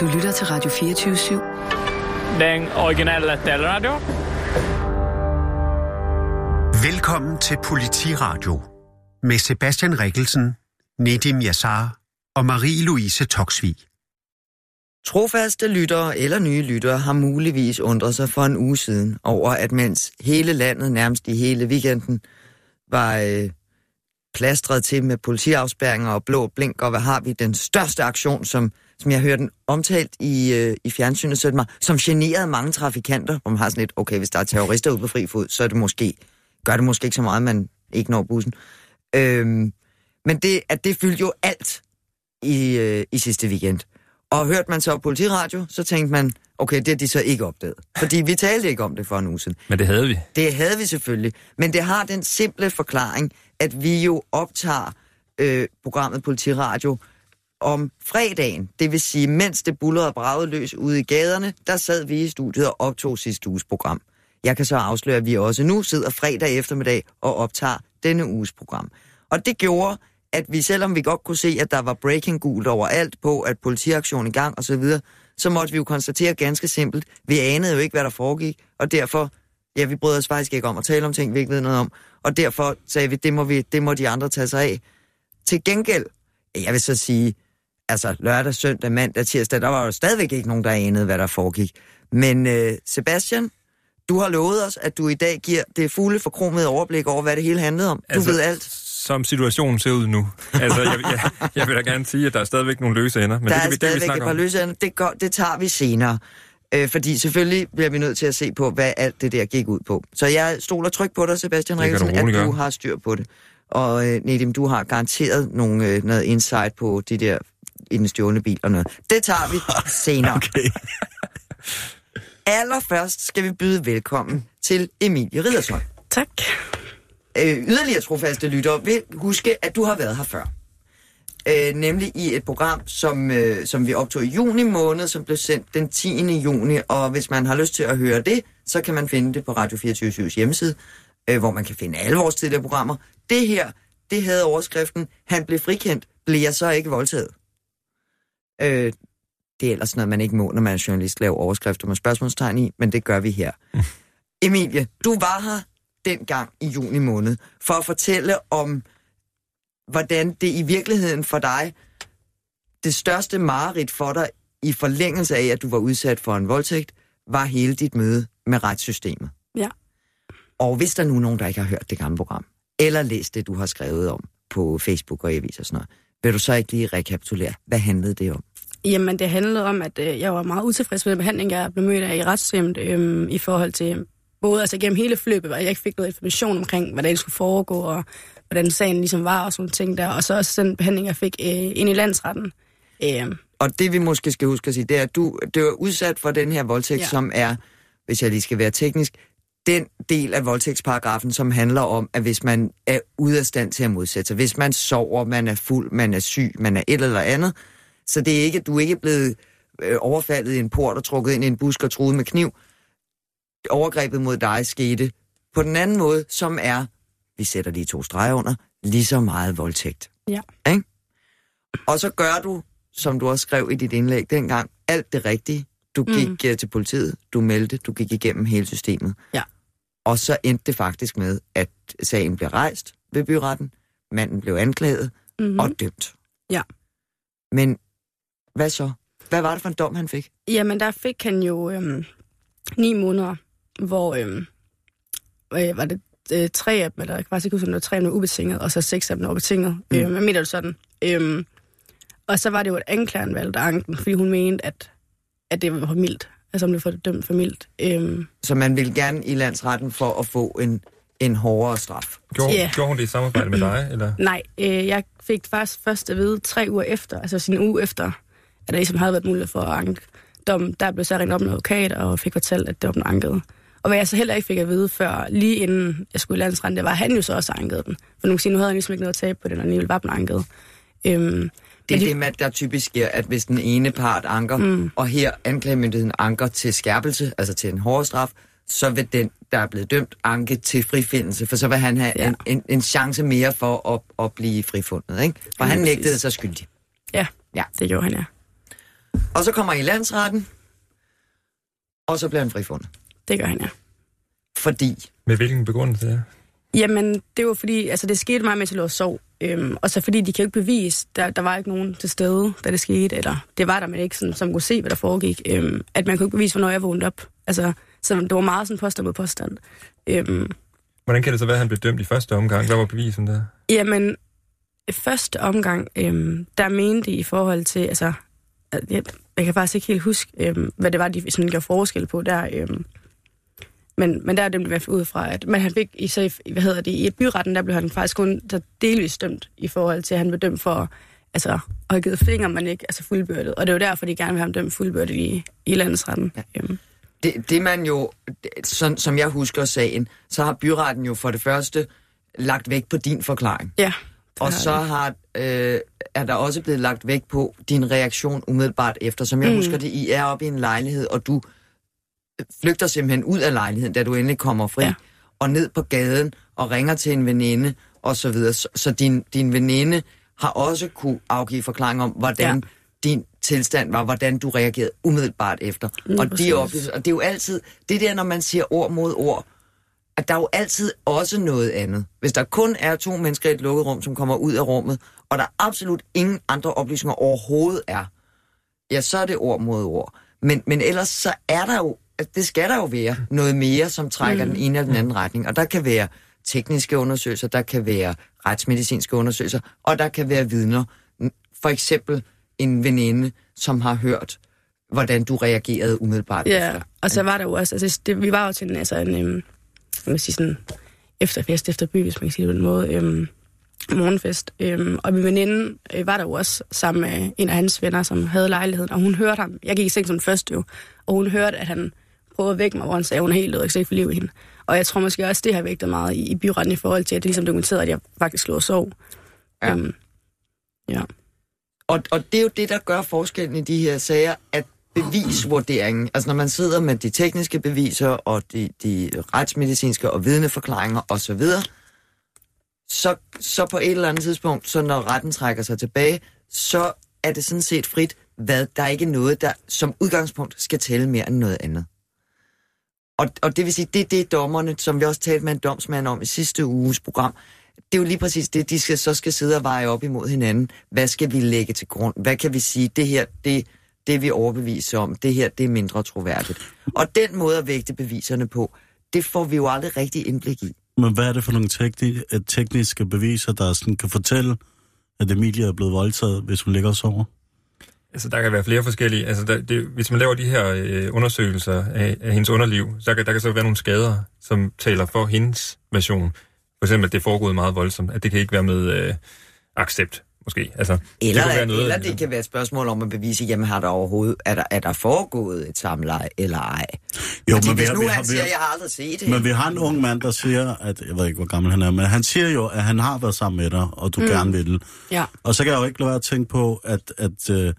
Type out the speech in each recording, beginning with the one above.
Du lytter til Radio 24 /7. Den originale taleradio. Velkommen til Politiradio med Sebastian Rikkelsen, Nedim Yassar og Marie-Louise Toksvig. Trofaste lyttere eller nye lyttere har muligvis undret sig for en uge siden over, at mens hele landet nærmest i hele weekenden var øh, plastret til med politiafspærringer og blå blink, og hvad har vi, den største aktion, som, som jeg hørte den omtalt i, øh, i fjernsynet, så det mig, som generede mange trafikanter, hvor man har sådan lidt, okay, hvis der er terrorister ude på fri fod, så er det måske, gør det måske ikke så meget, man ikke når bussen. Øhm, men det, at det fyldte jo alt i, øh, i sidste weekend. Og hørte man så politiradio, så tænkte man, okay, det har de så ikke opdaget. Fordi vi talte ikke om det for en uge siden. Men det havde vi. Det havde vi selvfølgelig. Men det har den simple forklaring, at vi jo optager øh, programmet Politiradio om fredagen. Det vil sige, mens det bullerede og løs ude i gaderne, der sad vi i studiet og optog sidste uges program. Jeg kan så afsløre, at vi også nu sidder fredag eftermiddag og optager denne uges program. Og det gjorde, at vi, selvom vi godt kunne se, at der var breaking gult overalt på, at politiaktion i gang osv., så, videre, så måtte vi jo konstatere ganske simpelt, vi anede jo ikke, hvad der foregik, og derfor, ja, vi brød os faktisk ikke om at tale om ting, vi ikke ved noget om, og derfor sagde vi, det må, vi, det må de andre tage sig af. Til gengæld, jeg vil så sige, altså lørdag, søndag, mandag, tirsdag, der var jo stadigvæk ikke nogen, der anede, hvad der foregik. Men øh, Sebastian, du har lovet os, at du i dag giver det fulde forkromede overblik over, hvad det hele handlede om. Du Altså, ved alt. Som situationen ser ud nu. Altså, jeg, jeg, jeg vil da gerne sige, at der er stadigvæk nogle løse ender, men der det er kan vi, det kan vi stadigvæk et par om. løse ender. Det, går, det tager vi senere. Øh, fordi selvfølgelig bliver vi nødt til at se på, hvad alt det der gik ud på. Så jeg stoler tryk på dig, Sebastian Det Rikkelsen, at du har styr på det. Og øh, Nedim, du har garanteret nogle, øh, noget insight på de der i den stjålne bil og noget. Det tager vi senere. Okay. Allerførst skal vi byde velkommen til Emilie Riddersholm. Tak. øh, yderligere trofaste lyttere vil huske, at du har været her før. Øh, nemlig i et program, som, øh, som vi optog i juni måned, som blev sendt den 10. juni. Og hvis man har lyst til at høre det, så kan man finde det på Radio 24 hjemmeside, øh, hvor man kan finde alle vores tidligere programmer. Det her, det havde overskriften, han blev frikendt, blev jeg så ikke voldtaget? Øh, det er ellers noget, man ikke må, når man er journalist, lave overskrifter med spørgsmålstegn i, men det gør vi her. Emilie, du var her dengang i juni måned, for at fortælle om, hvordan det i virkeligheden for dig, det største mareridt for dig, i forlængelse af, at du var udsat for en voldtægt, var hele dit møde med retssystemet. Ja. Og hvis der nu er nogen, der ikke har hørt det gamle program, eller læst det, du har skrevet om på Facebook og avis og sådan noget, vil du så ikke lige rekapitulere, hvad handlede det om? Jamen, det handlede om, at øh, jeg var meget utilfreds med den behandling, jeg blev mødt af i retssystemet, øh, i forhold til både altså gennem hele forløbet, hvor jeg ikke fik noget information omkring, hvordan det skulle foregå, og hvordan sagen ligesom var, og sådan ting der. Og så også den behandling, jeg fik øh, ind i landsretten. Øh, Og det vi måske skal huske at sige, det er, at du det var udsat for den her voldtægt. Ja. som er, hvis jeg lige skal være teknisk, den del af voldtægtsparagrafen, som handler om, at hvis man er ude af stand til at modsætte sig, hvis man sover, man er fuld, man er syg, man er et eller andet, så det er ikke, du er ikke blevet øh, overfaldet i en port og trukket ind i en busk og truet med kniv. Overgrebet mod dig skete på den anden måde, som er, vi sætter lige to streger under, lige så meget voldtægt. ja. Ikke? Og så gør du, som du også skrev i dit indlæg dengang, alt det rigtige. Du gik mm. til politiet, du meldte, du gik igennem hele systemet. Ja. Og så endte det faktisk med, at sagen blev rejst ved byretten, manden blev anklaget mm. Mm-hmm. og dømt. Ja. Men hvad så? Hvad var det for en dom, han fik? Jamen, der fik han jo øhm, ni måneder, hvor øhm, øh, var det øh, tre af dem, eller jeg kan faktisk ikke huske, om det var tre af dem ubetinget, og så seks af dem var betinget. Mm. Øhm, jeg mener det sådan. Øhm, og så var det jo, at anklageren valgte anken, fordi hun mente, at, at det var for mildt. Altså, om det var dømt for mildt. Øhm, Så man ville gerne i landsretten for at få en, en hårdere straf. Gjorde, yeah. gjorde hun det i samarbejde med dig? Eller? nej, øh, jeg fik faktisk først at vide tre uger efter, altså sin uge efter, at der ligesom havde været mulighed for at anke dommen. Der blev så ringet op med en advokat og fik fortalt, at det var den ankede. Og hvad jeg så heller ikke fik at vide før, lige inden jeg skulle i landsretten, det var, at han jo så også ankede den. For nu kan sige, nu havde han ligesom ikke noget at tabe på den, og alligevel var den anket. Øhm, Det er men de- det, man- der typisk sker, at hvis den ene part anker, mm. og her anklagemyndigheden anker til skærpelse, altså til en hårdere straf, så vil den, der er blevet dømt, anke til frifindelse, for så vil han have ja. En, en, en chance mere for at, at blive frifundet, ikke? For Ja, han præcis. nægtede sig skyldig. Ja, Ja. det gjorde han, ja. Og så kommer i landsretten, og så bliver han frifundet. Det gør han, ja. Fordi, Med hvilken begrundelse? Ja? Jamen, det var fordi, altså det skete meget, mens jeg lå og sov. Øhm, og så fordi de kan jo ikke bevise, der, der var ikke nogen til stede, da det skete, eller det var der, men ikke sådan, som kunne se, hvad der foregik. Øhm, at man kunne ikke bevise, hvornår jeg vågnede op. Altså, så det var meget sådan påstand mod påstand. Øhm, Hvordan kan det så være, at han blev dømt i første omgang? Hvad var bevisen der? Jamen, i første omgang, øhm, der mente de i forhold til, altså, jeg, jeg kan faktisk ikke helt huske, øhm, hvad det var, de sådan gjorde forskel på der. Øhm, men, men der er dem i hvert fald ud fra, at man han fik i, så hvad hedder det, i byretten, der blev han faktisk kun der delvis dømt i forhold til, at han blev dømt for altså, at have givet fingre, men ikke altså fuldbyrdet. Og det er jo derfor, de gerne vil have ham dømt fuldbyrdet i, i landsretten. Ja. Øhm, det, det man jo, sådan, som jeg husker sagen, så har byretten jo for det første lagt vægt på din forklaring. ja. Og så har, øh, er der også blevet lagt vægt på din reaktion umiddelbart efter. Som jeg mm. husker det, I er oppe i en lejlighed, og du flygter simpelthen ud af lejligheden, da du endelig kommer fri, ja. Og ned på gaden og ringer til en veninde og så videre. Så, så din, din veninde har også kunne afgive forklaring om, hvordan ja. Din tilstand var, hvordan du reagerede umiddelbart efter. Lige og, de oplevelser, og det er jo altid, det der, når man siger ord mod ord, at der er jo altid også noget andet. Hvis der kun er to mennesker i et lukket rum, som kommer ud af rummet, og der absolut ingen andre oplysninger overhovedet er, ja, så er det ord mod ord. Men, men ellers så er der jo, altså, det skal der jo være noget mere, som trækker mm. den ene eller den anden retning. Og der kan være tekniske undersøgelser, der kan være retsmedicinske undersøgelser, og der kan være vidner. For eksempel en veninde, som har hørt, hvordan du reagerede umiddelbart Ja, efter. og så var der jo også, altså det, vi var jo til en, altså en, øhm, man kan sige sådan, efterfest efter by, hvis man kan sige det på den måde, øhm, morgenfest. Øhm, og min veninde øh, var der jo også sammen med en af hans venner, som havde lejligheden, og hun hørte ham. Jeg gik i seng som først jo, og hun hørte, at han prøvede at vække mig, hvor han sagde, at hun er helt død, og jeg kan ikke få liv i hende. Og jeg tror måske også, det har vægtet meget i, i byretten i forhold til, at det ligesom dokumenterede, at jeg faktisk lå og sov. Ja. Øhm, ja. Og, og det er jo det, der gør forskellen i de her sager, at bevisvurderingen, altså når man sidder med de tekniske beviser og de, de retsmedicinske og vidneforklaringer osv., så, så på et eller andet tidspunkt, så når retten trækker sig tilbage, så er det sådan set frit, hvad der er ikke noget, der som udgangspunkt skal tælle mere end noget andet. Og, og det vil sige, det er det dommerne, som vi også talte med en domsmand om i sidste uges program, det er jo lige præcis det, de skal, så skal sidde og veje op imod hinanden. Hvad skal vi lægge til grund? Hvad kan vi sige? Det her, det, det er vi overbevise om. Det her, det er mindre troværdigt. Og den måde at vægte beviserne på, det får vi jo aldrig rigtig indblik i. Men hvad er det for nogle tekni- tekniske beviser, der sådan kan fortælle, at Emilia er blevet voldtaget, hvis hun ligger og sover? Altså, der kan være flere forskellige. Altså, der, det, hvis man laver de her øh, undersøgelser af, af hendes underliv, så kan der kan så være nogle skader, som taler for hendes version. For eksempel, at det er foregået meget voldsomt. At det kan ikke være med øh, accept, måske. Altså, Eller, det være eller det kan være et spørgsmål om at bevise, jamen har der overhovedet, er der, er der foregået et samleje eller ej? Jo, Fordi men vi hvis har- nu vi har- han vi siger, har- jeg har aldrig set det. Men vi har en ung mand, der siger, at, jeg ved ikke, hvor gammel han er, men han siger jo, at han har været sammen med dig, og du mm. gerne vil. Ja. Og så kan jeg jo ikke lade være at tænke på, at, at øh,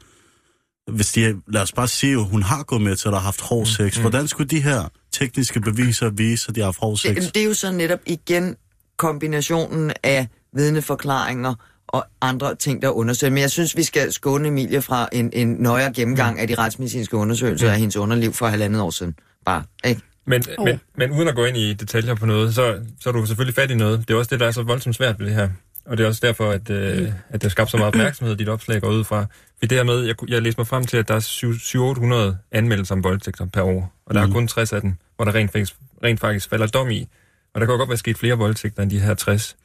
hvis de, lad os bare sige, at hun har gået med til at have haft hård sex, mm. hvordan skulle de her tekniske beviser vise, at de har haft hård sex? Det, det er jo så netop igen kombinationen af vidneforklaringer og andre ting, der er undersøgt. Men jeg synes, vi skal skåne Emilie fra en, en nøjere gennemgang af de retsmedicinske undersøgelser af hendes underliv for halvandet år siden. Bare, ikke? Men, Oh. men, men uden at gå ind i detaljer på noget, så, så er du selvfølgelig fat i noget. Det er også det, der er så voldsomt svært ved det her. Og det er også derfor, at, øh, at det skabt så meget opmærksomhed, dit opslag går ud fra. Det her med, jeg, jeg læste mig frem til, at der er 700-800 anmeldelser om voldtægter per år. Og der mm. er kun 60 af dem, hvor der rent faktisk, rent faktisk falder dom i. Og der kan godt være sket flere voldtægter end de her 60.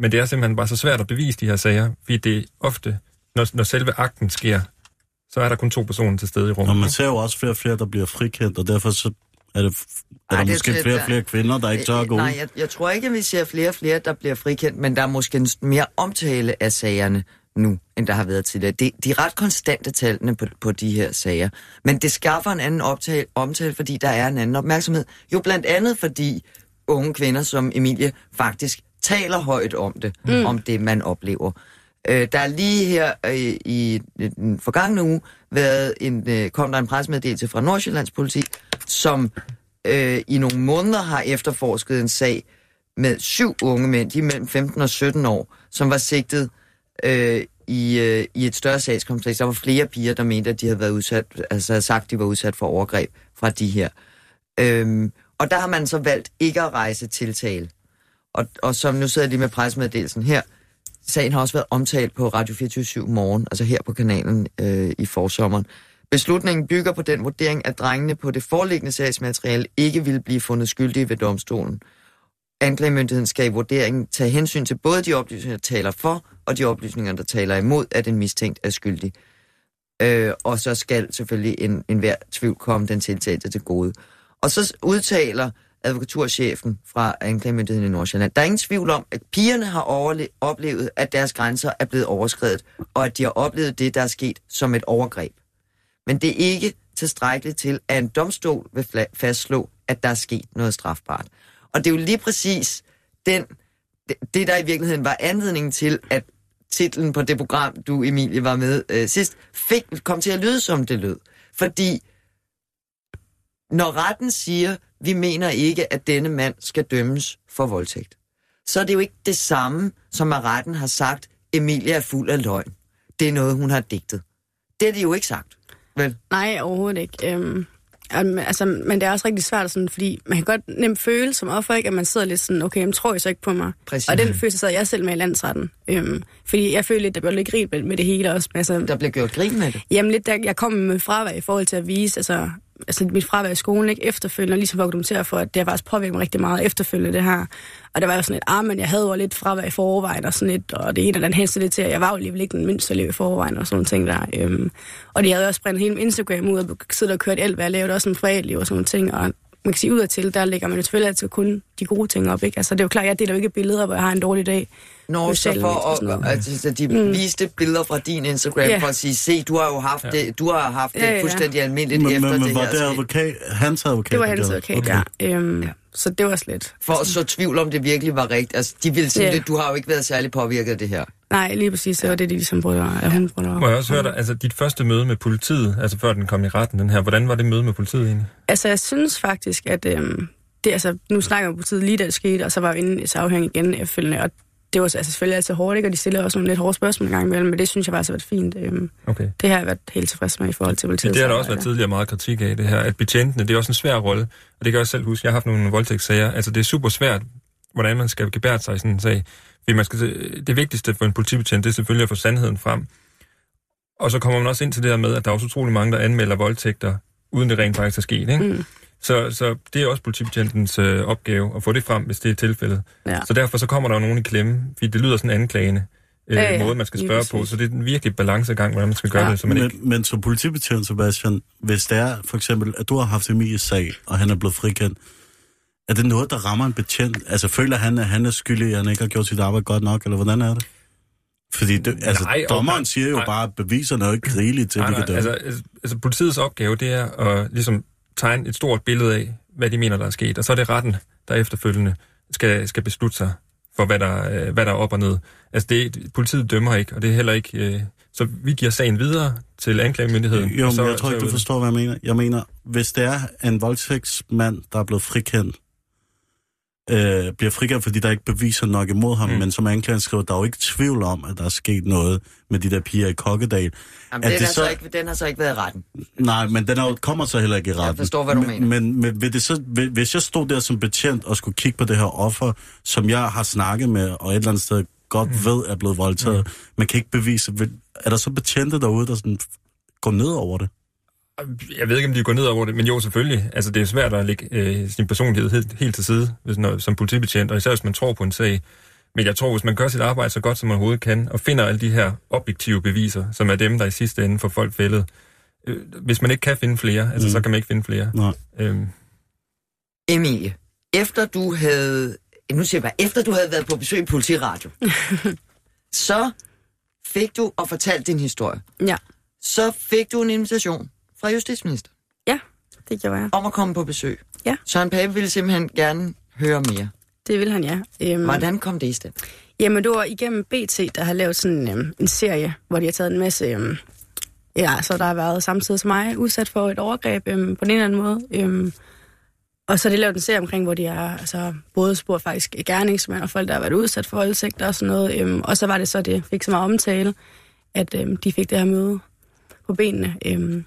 Men det er simpelthen bare så svært at bevise de her sager, fordi det er ofte, når, når selve akten sker, så er der kun to personer til stede i rummet. Og man ser jo også flere og flere, der bliver frikendt, og derfor så er, det, er Ej, der det- måske det- flere og der- flere kvinder, der ikke tør at gå ud. Nej, jeg, jeg tror ikke, at vi ser flere og flere, der bliver frikendt, men der er måske mere omtale af sagerne nu, end der har været tidligere. Det, de er ret konstante tallene på, på de her sager. Men det skaffer en anden optale, omtale, fordi der er en anden opmærksomhed. Jo blandt andet fordi unge kvinder som Emilie faktisk taler højt om det, mm. om det, man oplever. Øh, der er lige her øh, i den forgangne uge været en, øh, kom der en pressemeddelelse fra Nordsjællands politi, som øh, i nogle måneder har efterforsket en sag med syv unge mænd, de er mellem 15 og 17 år, som var sigtet øh, i, øh, i et større sagskompleks. Der var flere piger, der mente, at de havde været udsat, altså sagt, at de var udsat for overgreb fra de her. Øhm, og der har man så valgt ikke at rejse tiltale. Og, og som nu sidder de med pressemeddelelsen her, sagen har også været omtalt på Radio 24 morgen, altså her på kanalen øh, i forsommeren. Beslutningen bygger på den vurdering, at drengene på det foreliggende sagsmateriale ikke ville blive fundet skyldige ved domstolen. Anklagemyndigheden skal i vurderingen tage hensyn til både de oplysninger, der taler for, og de oplysninger, der taler imod, at en mistænkt er skyldig. Øh, og så skal selvfølgelig en, en hver tvivl komme den tiltalte til gode. Og så udtaler advokaturchefen fra anklagemyndigheden i Nordsjælland. Der er ingen tvivl om, at pigerne har oplevet, at deres grænser er blevet overskrevet, og at de har oplevet det, der er sket som et overgreb. Men det er ikke tilstrækkeligt til, at en domstol vil fastslå, at der er sket noget strafbart. Og det er jo lige præcis den, det, det, der i virkeligheden var anledningen til, at titlen på det program, du, Emilie, var med øh, sidst, fik, kom til at lyde, som det lød. Fordi når retten siger, vi mener ikke, at denne mand skal dømmes for voldtægt, så er det jo ikke det samme, som at retten har sagt, Emilie er fuld af løgn. Det er noget, hun har digtet. Det er det jo ikke sagt. Vel? Nej, overhovedet ikke. Øhm, um, altså, men det er også rigtig svært, sådan, fordi man kan godt nemt føle som offer, ikke, at man sidder lidt sådan, okay, men tror I så ikke på mig? Præcis. Og den følelse sad jeg selv med i landsretten. Øhm, fordi jeg følte lidt, der blev lidt grint med det hele også. Altså, Der bliver gjort grin med det. Jamen lidt, der, jeg kom med fravær i forhold til at vise, altså, altså mit fravær i skolen, ikke efterfølgende, og ligesom for at dokumentere for, at det har faktisk påvirket mig rigtig meget efterfølgende det her. Og der var jo sådan et, ah, men jeg havde jo lidt fravær i forvejen, og sådan lidt, og det ene eller den hændte det til, at jeg var jo alligevel ikke den mindste elev i forvejen, og sådan nogle ting der. Øhm, og de havde også brændt hele min Instagram ud, og siddet og kørt alt, hvad jeg lavede, også en privatliv og sådan nogle ting, og man kan sige udadtil, der lægger man jo selvfølgelig altid kun de gode ting op, ikke? Altså det er jo klart, jeg deler jo ikke billeder, hvor jeg har en dårlig dag. Når på så for at, altså, så de mm. viste billeder fra din Instagram Ja. for at sige, se, du har jo haft, det, du har haft Ja, det ja. fuldstændig almindeligt Men, efter men, men det var her det skete. advokat, hans advokat? Det var hans advokat, Okay. ja. Øhm, ja. Så det var slet. For at så tvivl om det virkelig var rigtigt. Altså, de ville sige, Ja. det, du har jo ikke været særlig påvirket af det her. Nej, lige præcis, det var det, de ligesom brød, ja. hun brød Må jeg også høre dig, altså dit første møde med politiet, altså før den kom i retten, den her, hvordan var det møde med politiet egentlig? Altså, jeg synes faktisk, at øhm, det, altså, nu snakker jeg om politiet lige da det skete, og så var vi inde i afhæng igen efterfølgende, og det var så- altså, selvfølgelig altid hårdt, ikke? og de stillede også nogle lidt hårde spørgsmål gang imellem, men det synes jeg faktisk har været fint. Øhm, Okay. det har jeg været helt tilfreds med i forhold til politiet. Det har der også været tidligere meget kritik af, det her, at betjentene, det er også en svær rolle, og det kan jeg også selv huske, jeg har haft nogle voldtægtssager, altså det er super svært, hvordan man skal gebære sig i sådan en sag, fordi man skal, det vigtigste for en politibetjent, det er selvfølgelig at få sandheden frem, og så kommer man også ind til det her med, at der er også utrolig mange, der anmelder voldtægter, uden det rent faktisk er sket, ikke? Mm. Så, så det er også politibetjentens øh, opgave at få det frem, hvis det er tilfældet. Ja. Så derfor så kommer der jo nogen i klemme, fordi det lyder sådan anklagende øh, Ja, ja, måde, man skal spørge på. Så det er en virkelig balancegang, hvordan man skal gøre Ja. det, så man ikke... Men, men som politibetjent, Sebastian, hvis det er for eksempel, at du har haft Emilies sag, og han er blevet frikendt, er det noget, der rammer en betjent? Altså føler han, at han er skyldig, at han ikke har gjort sit arbejde godt nok, eller hvordan er det? Fordi det, altså, Nej, og- dommeren siger jo nej. bare, at beviserne er jo ikke rigelige til, at Nej, vi kan nej, dømme. altså, altså, altså politiets opgave, det er at ligesom tegne et stort billede af, hvad de mener, der er sket. Og så er det retten, der efterfølgende skal, skal beslutte sig for, hvad der, øh, hvad der er op og ned. Altså, det, politiet dømmer ikke, og det er heller ikke... Øh, så vi giver sagen videre til anklagemyndigheden. Jo, men så, jeg tror ikke, du forstår, hvad jeg mener. Jeg mener, hvis det er en voldtægtsmand, der er blevet frikendt, øh, bliver frikendt, fordi der ikke beviser nok imod ham, mm. Men som anklageren skriver, der er jo ikke tvivl om, at der er sket noget med de der piger i Kokkedal. Jamen, den, det har så... så- ikke, den har så ikke været i retten. Nej, men den er jo, kommer så heller ikke i retten. forstår, hvad du men, mener. Men, men vil det så, vil, hvis jeg stod der som betjent og skulle kigge på det her offer, som jeg har snakket med, og et eller andet sted godt mm. ved er blevet voldtaget, mm. man kan ikke bevise, vil, er der så betjente derude, der sådan går ned over det? Jeg ved ikke, om de går ned over det, men jo, selvfølgelig. Altså, det er svært at lægge øh, sin personlighed helt, helt til side hvis, når, som politibetjent, og især hvis man tror på en sag. Men jeg tror, hvis man gør sit arbejde så godt, som man overhovedet kan, og finder alle de her objektive beviser, som er dem, der i sidste ende får folk fældet, øh, hvis man ikke kan finde flere, altså, Mm. så kan man ikke finde flere. Nej. Øhm, Emilie, efter du havde... Nu siger jeg bare, efter du havde været på besøg i Politiradio, så fik du og fortalt din historie. Ja, Så fik du en invitation fra justitsminister ja, det gjorde jeg. om at komme på besøg. Ja. Søren Pape ville simpelthen gerne høre mere. Det vil han, ja. Øhm, Hvordan kom det i stand? Jamen, det var igennem BT, der har lavet sådan øhm, en serie, hvor de har taget en masse... Øhm, ja, så der har været samtidig som mig udsat for et overgreb øhm, på den ene eller anden måde. Øhm, og så har de lavet en serie omkring, hvor de har altså, både spurgt faktisk gerningsmænd og folk, der har været udsat for voldtægt og sådan noget. Øhm, og så var det så, det fik så meget omtale. at øhm, de fik det her møde på benene. Øhm,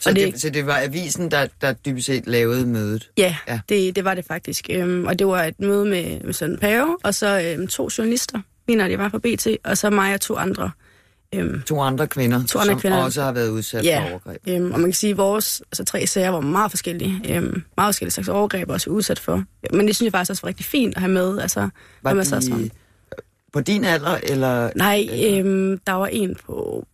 Så, Og det, det- så det var avisen, der, der dybest set lavede mødet? ja, Ja. Det, det var det faktisk. Øhm, og det var et møde med, med Søren Pave, og så øhm, to journalister. En af de var fra BT, og så mig og to andre. Øhm, To andre kvinder, To andre som kvinder. også har været udsat for Ja, overgreb. øhm, og man kan sige, at vores altså, tre sager var meget forskellige. Øhm, meget forskellige slags overgreb også udsat for. Men det synes jeg faktisk også var rigtig fint at have med. Altså, Var når man sad de sammen. på din alder, eller... Nej, eller- øhm, der var en på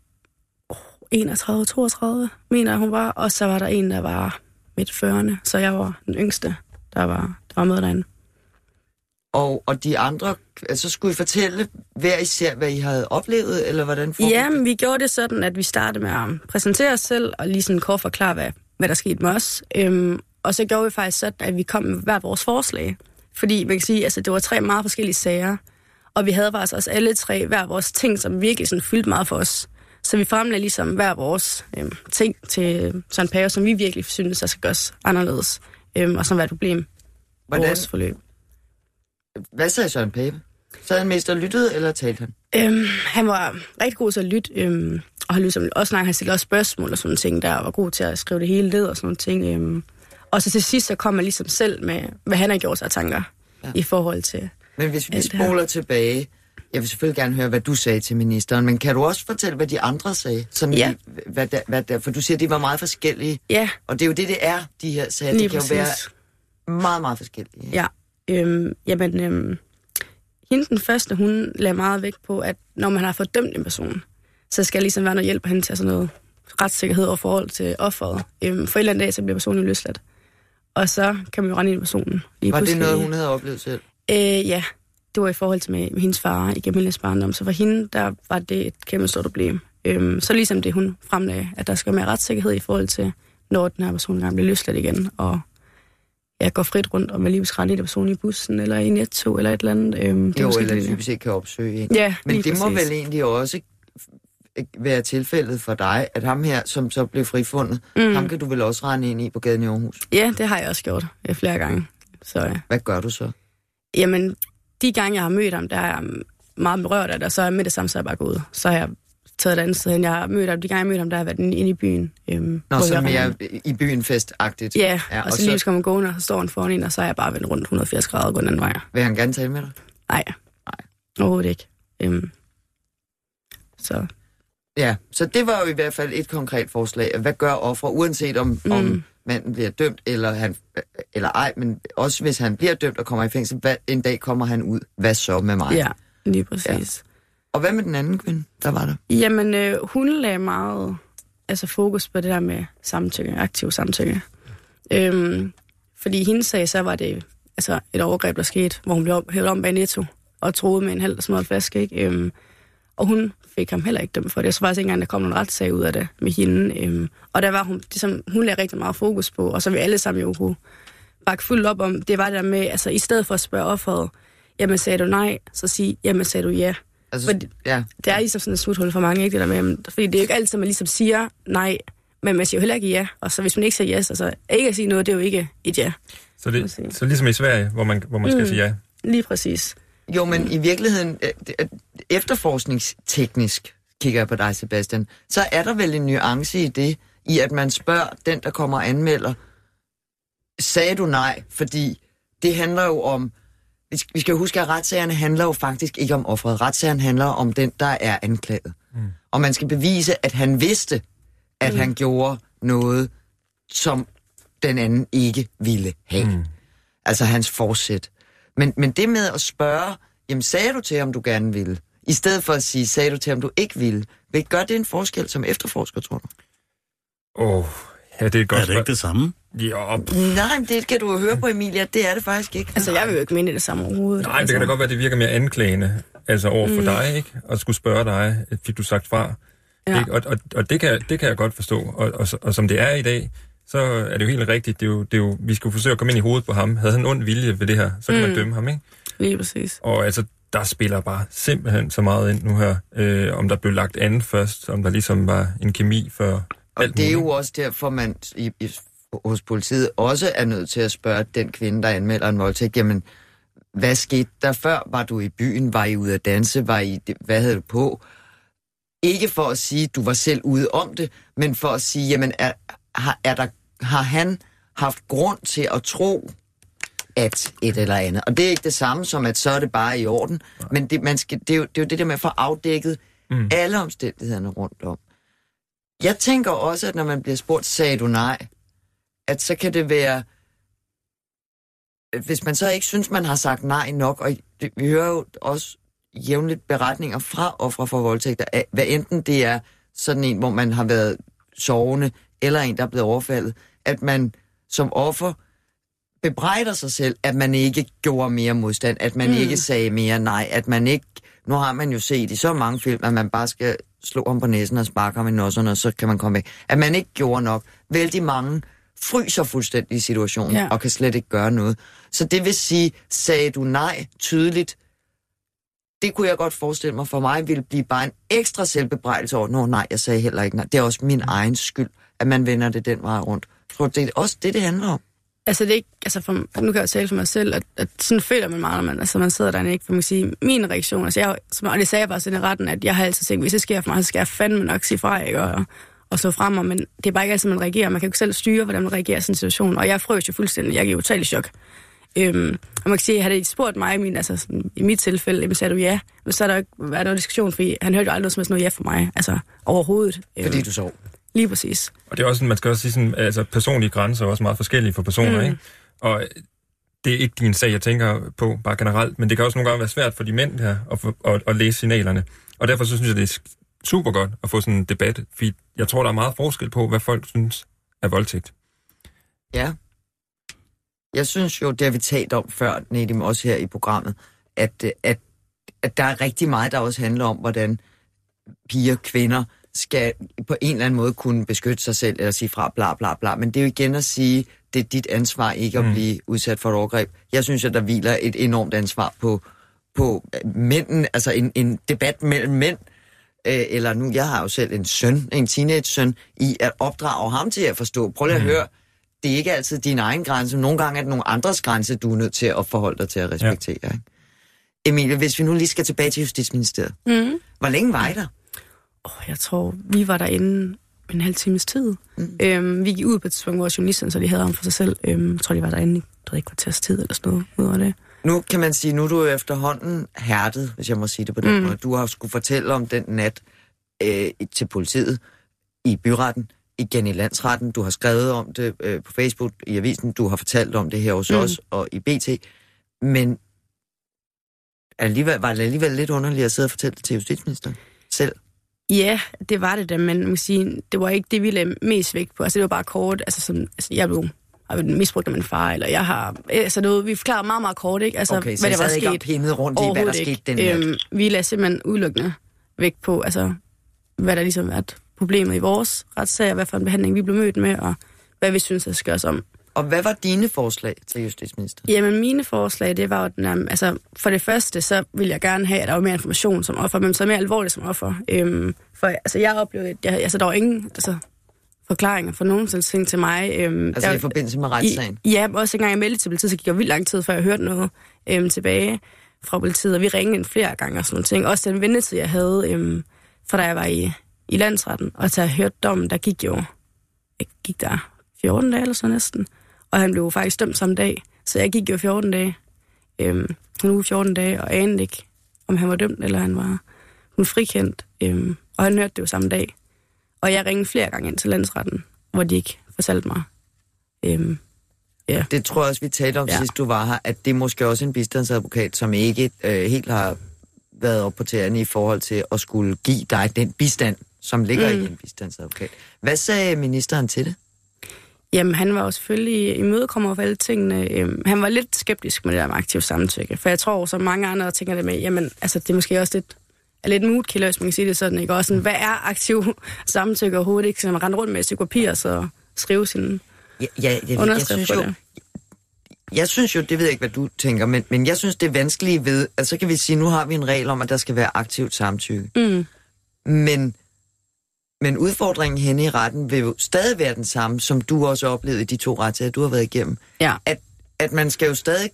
31, 32, mener jeg, hun var. Og så var der en, der var midt 40'erne. Så jeg var den yngste, der var, der var med derinde. Og, og de andre, altså skulle I fortælle hver især, hvad I havde oplevet, eller hvordan foregik Ja, det? men vi gjorde det sådan, at vi startede med at præsentere os selv, og lige sådan kort forklare, hvad, hvad der skete med os. Øhm, og så gjorde vi faktisk sådan, at vi kom med hver vores forslag. Fordi man kan sige, altså det var tre meget forskellige sager, og vi havde faktisk også alle tre hver vores ting, som virkelig sådan fyldte meget for os. Så vi fremlagde ligesom hver vores øhm, ting til Søren Pave, som vi virkelig synes, der skal gøres anderledes, øhm, og som var et problem Hvordan, vores forløb. hvad sagde Søren Pape? Så han mest og lyttede, eller talte han? Øhm, han var rigtig god til at lytte, øhm, og han ligesom også når han stillede også spørgsmål og sådan ting, der var god til at skrive det hele ned og sådan ting. Øhm. Og så til sidst, så kom han ligesom selv med, hvad han har gjort sig af tanker Ja. i forhold til... Men hvis vi spoler tilbage, jeg vil selvfølgelig gerne høre, hvad du sagde til ministeren, men kan du også fortælle, hvad de andre sagde? Sådan Ja. i, hvad der, hvad der, for du siger, at de var meget forskellige, Ja, og det er jo det, det er, de her sager. lige de kan præcis. jo være meget, meget forskellige. Ja, øhm, jamen, øhm, hende den første, hun lagde meget vægt på, at når man har fordømt en person, så skal der ligesom være noget hjælp af hende til sådan noget retssikkerhed og forhold til offeret. Øhm, for en eller anden dag, så bliver personen løsladt. Og så kan man jo rende ind i personen. Lige Var det pludselig. noget, hun havde oplevet selv? Øh, ja, det var i forhold til med, med hendes far igennem hendes barndom. Så for hende, der var det et kæmpe stort problem. Øhm, så ligesom det, hun fremlagde, at der skal være mere retssikkerhed i forhold til, når den her person engang bliver løsladt igen, og jeg går frit rundt, og rende ind i personen i bussen, eller i netto, eller et eller andet. Øhm, det er Jo, måske eller det, typisk ikke kan opsøge en. Ja, Men det må præcis. vel egentlig også være tilfældet for dig, at ham her, som så blev frifundet, mm. ham kan du vel også rende ind i på gaden i Aarhus. Ja, det har jeg også gjort øh, flere gange. Så ja. Hvad gør du så? Jamen, de gange, jeg har mødt ham, der er jeg meget berørt af det, og så er jeg med det samme, så er jeg bare gået. Så har jeg taget et andet sted hen. Jeg har mødt ham, de gange, jeg mødt ham, der har jeg været inde i byen. Øhm, Nå, så mere i byen festagtigt. Ja, ja ja, og så lige skal man gående, og så står han foran en, og så er jeg bare vendt rundt 180 grader og gået den anden vej. Vil han gerne tale med dig? Nej, nej, overhovedet ikke. Øhm, så Ja, så det var jo i hvert fald et konkret forslag. Hvad gør ofre, uanset om, mm. om manden bliver dømt eller, han, eller ej, men også hvis han bliver dømt og kommer i fængsel, hvad, en dag kommer han ud. Hvad så med mig? ja, lige præcis. Og hvad med den anden kvinde, der var der? Jamen, øh, hun lagde meget altså, fokus på det der med samtykke, aktiv samtykke. Øhm, fordi i hendes sag, så var det altså, et overgreb, der skete, hvor hun blev hævet om bag netto og troede med en halv smadret flaske. Ikke? Øhm, og hun fik ham heller ikke dømt for det. Jeg tror faktisk ikke engang, der kom nogen retssag ud af det med hende. Øhm, og der var hun, ligesom, hun lagde rigtig meget fokus på, og så vi alle sammen jo kunne bakke fuldt op om, det var det der med, altså i stedet for at spørge offeret, jamen sagde du nej, så sig, jamen sagde du ja. Altså, Fordi- ja, Det er ligesom sådan et sluthul for mange, ikke det der med, men- fordi det er jo ikke altid, man ligesom siger nej, men man siger jo heller ikke ja. Og så hvis man ikke siger ja, så altså, ikke at sige noget, det er jo ikke et ja. Så, det, så ligesom i Sverige, hvor man, hvor man skal Mm. sige ja. Lige præcis. Jo, men i virkeligheden, øh, efterforskningsteknisk, kigger jeg på dig, Sebastian, så er der vel en nuance i det, i at man spørger den, der kommer og anmelder, sagde du nej? Fordi det handler jo om, vi skal, vi skal jo huske, at retssagerne handler jo faktisk ikke om offeret. Retssagen handler om den, der er anklaget. Mm. Og man skal bevise, at han vidste, at mm. han gjorde noget, som den anden ikke ville have. Mm. Altså hans forsæt. Men, men det med at spørge, jamen sagde du til, ham du gerne ville, i stedet for at sige, sagde du til, ham du ikke ville, vil gøre det en forskel som efterforsker, tror du? Åh, oh, ja, det er godt Er det ikke det samme? Ja, Nej, men det kan du høre på, Emilia, det er det faktisk ikke. Altså, jeg vil jo ikke mene det samme overhovedet. nej, det altså. kan da godt være, det virker mere anklagende, altså over for mm. dig, ikke? Og skulle spørge dig, fik du sagt fra. Ja. Ikke? Og, og, og det, kan, det kan jeg godt forstå. Og, og, og som det er i dag, så er det jo helt rigtigt. Det er jo, det er jo, vi skal jo forsøge at komme ind i hovedet på ham. Havde han ond vilje ved det her, så kan mm. man dømme ham, ikke? Lige præcis. Og altså, der spiller bare simpelthen så meget ind nu her. Øh, om der blev lagt an først, om der ligesom var en kemi for Og alt det er jo muligt. også derfor, man i, i, hos politiet også er nødt til at spørge den kvinde, der anmelder en voldtægt, jamen, hvad skete der før? Var du i byen? Var I ude at danse? Var I, hvad havde du på? ikke for at sige, du var selv ude om det, men for at sige, jamen, er, har, er der, har han haft grund til at tro, at et eller andet. Og det er ikke det samme som, at så er det bare i orden. Men det, man skal, det, er jo, det er jo det der med at få afdækket mm. alle omstændighederne rundt om. Jeg tænker også, at når man bliver spurgt, sagde du nej, at så kan det være, hvis man så ikke synes, man har sagt nej nok, og vi hører jo også jævnligt beretninger fra ofre for voldtægter, af, hvad enten det er sådan en, hvor man har været sovende, eller en, der er blevet overfaldet, at man som offer bebrejder sig selv, at man ikke gjorde mere modstand, at man mm. ikke sagde mere nej, at man ikke... Nu har man jo set i så mange film, at man bare skal slå ham på næsen og sparke ham i nosserne, og så kan man komme væk. At man ikke gjorde nok. Vældig mange fryser fuldstændig i situationen, ja. Og kan slet ikke gøre noget. Så det vil sige, sagde du nej tydeligt, det kunne jeg godt forestille mig for mig, ville blive bare en ekstra selvbebrejdelse over, nå nej, jeg sagde heller ikke nej. Det er også min egen skyld, at man vender det den vej rundt. Tror, det er også det, det handler om. Altså, det er ikke, altså for, nu kan jeg tale for mig selv, at, at sådan føler man meget, når man, altså, man sidder derinde, ikke? For man kan sige, min reaktion, altså jeg, som, og det sagde jeg bare sådan i retten, at jeg har altid tænkt, hvis det sker for mig, så skal jeg fandme nok sige fra, ikke? Og, og stå frem, og, men det er bare ikke altid, man reagerer. Man kan jo ikke selv styre, hvordan man reagerer i sådan en situation, og jeg frøs jo fuldstændig, jeg gik jo totalt i chok. Øhm, og man kan sige, havde I spurgt mig, i min, altså, sådan, i mit tilfælde, jamen, sagde du ja, men så er der jo ikke været noget diskussion, fordi han hørte jo aldrig noget som helst noget ja for mig, altså overhovedet. Fordi Øhm, du sov. Lige præcis. Og det er også, man skal også sige sådan, altså personlige grænser er også meget forskellige for personer, mm. ikke? Og det er ikke din sag, jeg tænker på, bare generelt, men det kan også nogle gange være svært for de mænd her at, at, at læse signalerne. Og derfor så synes jeg, det er super godt at få sådan en debat, fordi jeg tror, der er meget forskel på, hvad folk synes er voldtægt. Ja. Jeg synes jo, det har vi talt om før, Nedim, også her i programmet, at, at, at der er rigtig meget, der også handler om, hvordan piger, kvinder skal på en eller anden måde kunne beskytte sig selv, eller sige fra, bla bla bla. Men det er jo igen at sige, det er dit ansvar ikke at Mm. blive udsat for et overgreb. Jeg synes, at der hviler et enormt ansvar på, på øh, mænden, altså en, en debat mellem mænd, øh, eller nu, jeg har jo selv en søn, en teenage-søn, i at opdrage ham til at forstå. Prøv lige at høre, det er ikke altid din egen grænse. Nogle gange er det nogle andres grænse, du er nødt til at forholde dig til at respektere. Ja. Ikke? Emilie, hvis vi nu lige skal tilbage til Justitsministeriet. Mm. Hvor længe var I der? Oh, jeg tror, vi var derinde en halv times tid. Mm. Øhm, vi gik ud på et tidspunkt, hvor journalisten, så de havde ham for sig selv. Øhm, jeg tror, de var derinde i ikke, kvarters tid eller sådan noget, ud over det. Nu kan man sige, nu er du efterhånden hærdet, hvis jeg må sige det på den mm. måde. Du har skulle fortælle om den nat øh, til politiet i byretten, igen i landsretten. Du har skrevet om det øh, på Facebook, i avisen. Du har fortalt om det her hos. Mm. os og i BT. Men alligevel, var det alligevel lidt underligt at sidde og fortælle det til justitsministeren selv? Ja, det var det da, men man kan sige, det var ikke det, vi lagde mest vægt på. Altså, det var bare kort. Altså, sådan, altså jeg blev har været misbrugt af min far, eller jeg har... Altså, var, vi forklarede meget, meget kort, ikke? Altså, Okay, så jeg der var sad ikke sket. pindet rundt i, hvad der skete den nat. Øhm, vi lagde simpelthen udelukkende vægt på, altså, hvad der ligesom været problemet i vores retssag, og hvad for en behandling vi blev mødt med, og hvad vi synes, der skal gøres om. Og hvad var dine forslag til justitsministeren? Jamen, mine forslag, det var jo, altså, for det første, så vil jeg gerne have, at der var mere information som offer, men så mere alvorligt som offer. Øhm, for altså, jeg oplevede, jeg, altså, der var ingen altså, forklaringer for nogen sådan ting til mig. Øhm, Altså der, i forbindelse med retssagen? I, ja, også engang jeg meldte til politiet, så gik jeg vildt lang tid, før jeg hørte noget øhm, tilbage fra politiet, og vi ringede ind flere gange og sådan nogle ting. Også den ventetid, jeg havde, øhm, fra da jeg var i, i landsretten, og til at hørte dommen, der gik jo, jeg gik der 14 dage eller så næsten, og han blev faktisk dømt samme dag, så jeg gik jo 14 dage, øhm, en uge 14 dage, og anede ikke, om han var dømt, eller han var hun frikendt, øhm, og han hørte det jo samme dag. Og jeg ringede flere gange ind til landsretten, hvor de ikke fortalte mig, øhm, ja. Det tror jeg også, vi talte om ja. Sidst du var her, at det er måske også en bistandsadvokat, som ikke øh, helt har været op på tæerne i forhold til at skulle give dig den bistand, som ligger mm. i en bistandsadvokat. Hvad sagde ministeren til det? Jamen, han var jo selvfølgelig imødekommer for alle tingene. Øhm, han var lidt skeptisk med det der med aktiv samtykke, for jeg tror, som mange andre tænker det med, jamen, altså, det er måske også lidt, er lidt moodkiller, hvis man kan sige det sådan, ikke? Og sådan, hvad er aktiv samtykke overhovedet, ikke? Så man render rundt med et stykke papir, og så skrive sin Ja, ja, jeg, jeg, jeg, synes jo, det. jeg synes jo, det ved jeg ikke, hvad du tænker, men, men jeg synes, det er vanskeligt ved, at så kan vi sige, nu har vi en regel om, at der skal være aktivt samtykke. Mm. Men, men udfordringen henne i retten vil jo stadig være den samme, som du også oplevede i de to retssager, du har været igennem. Ja. At, at man skal jo stadig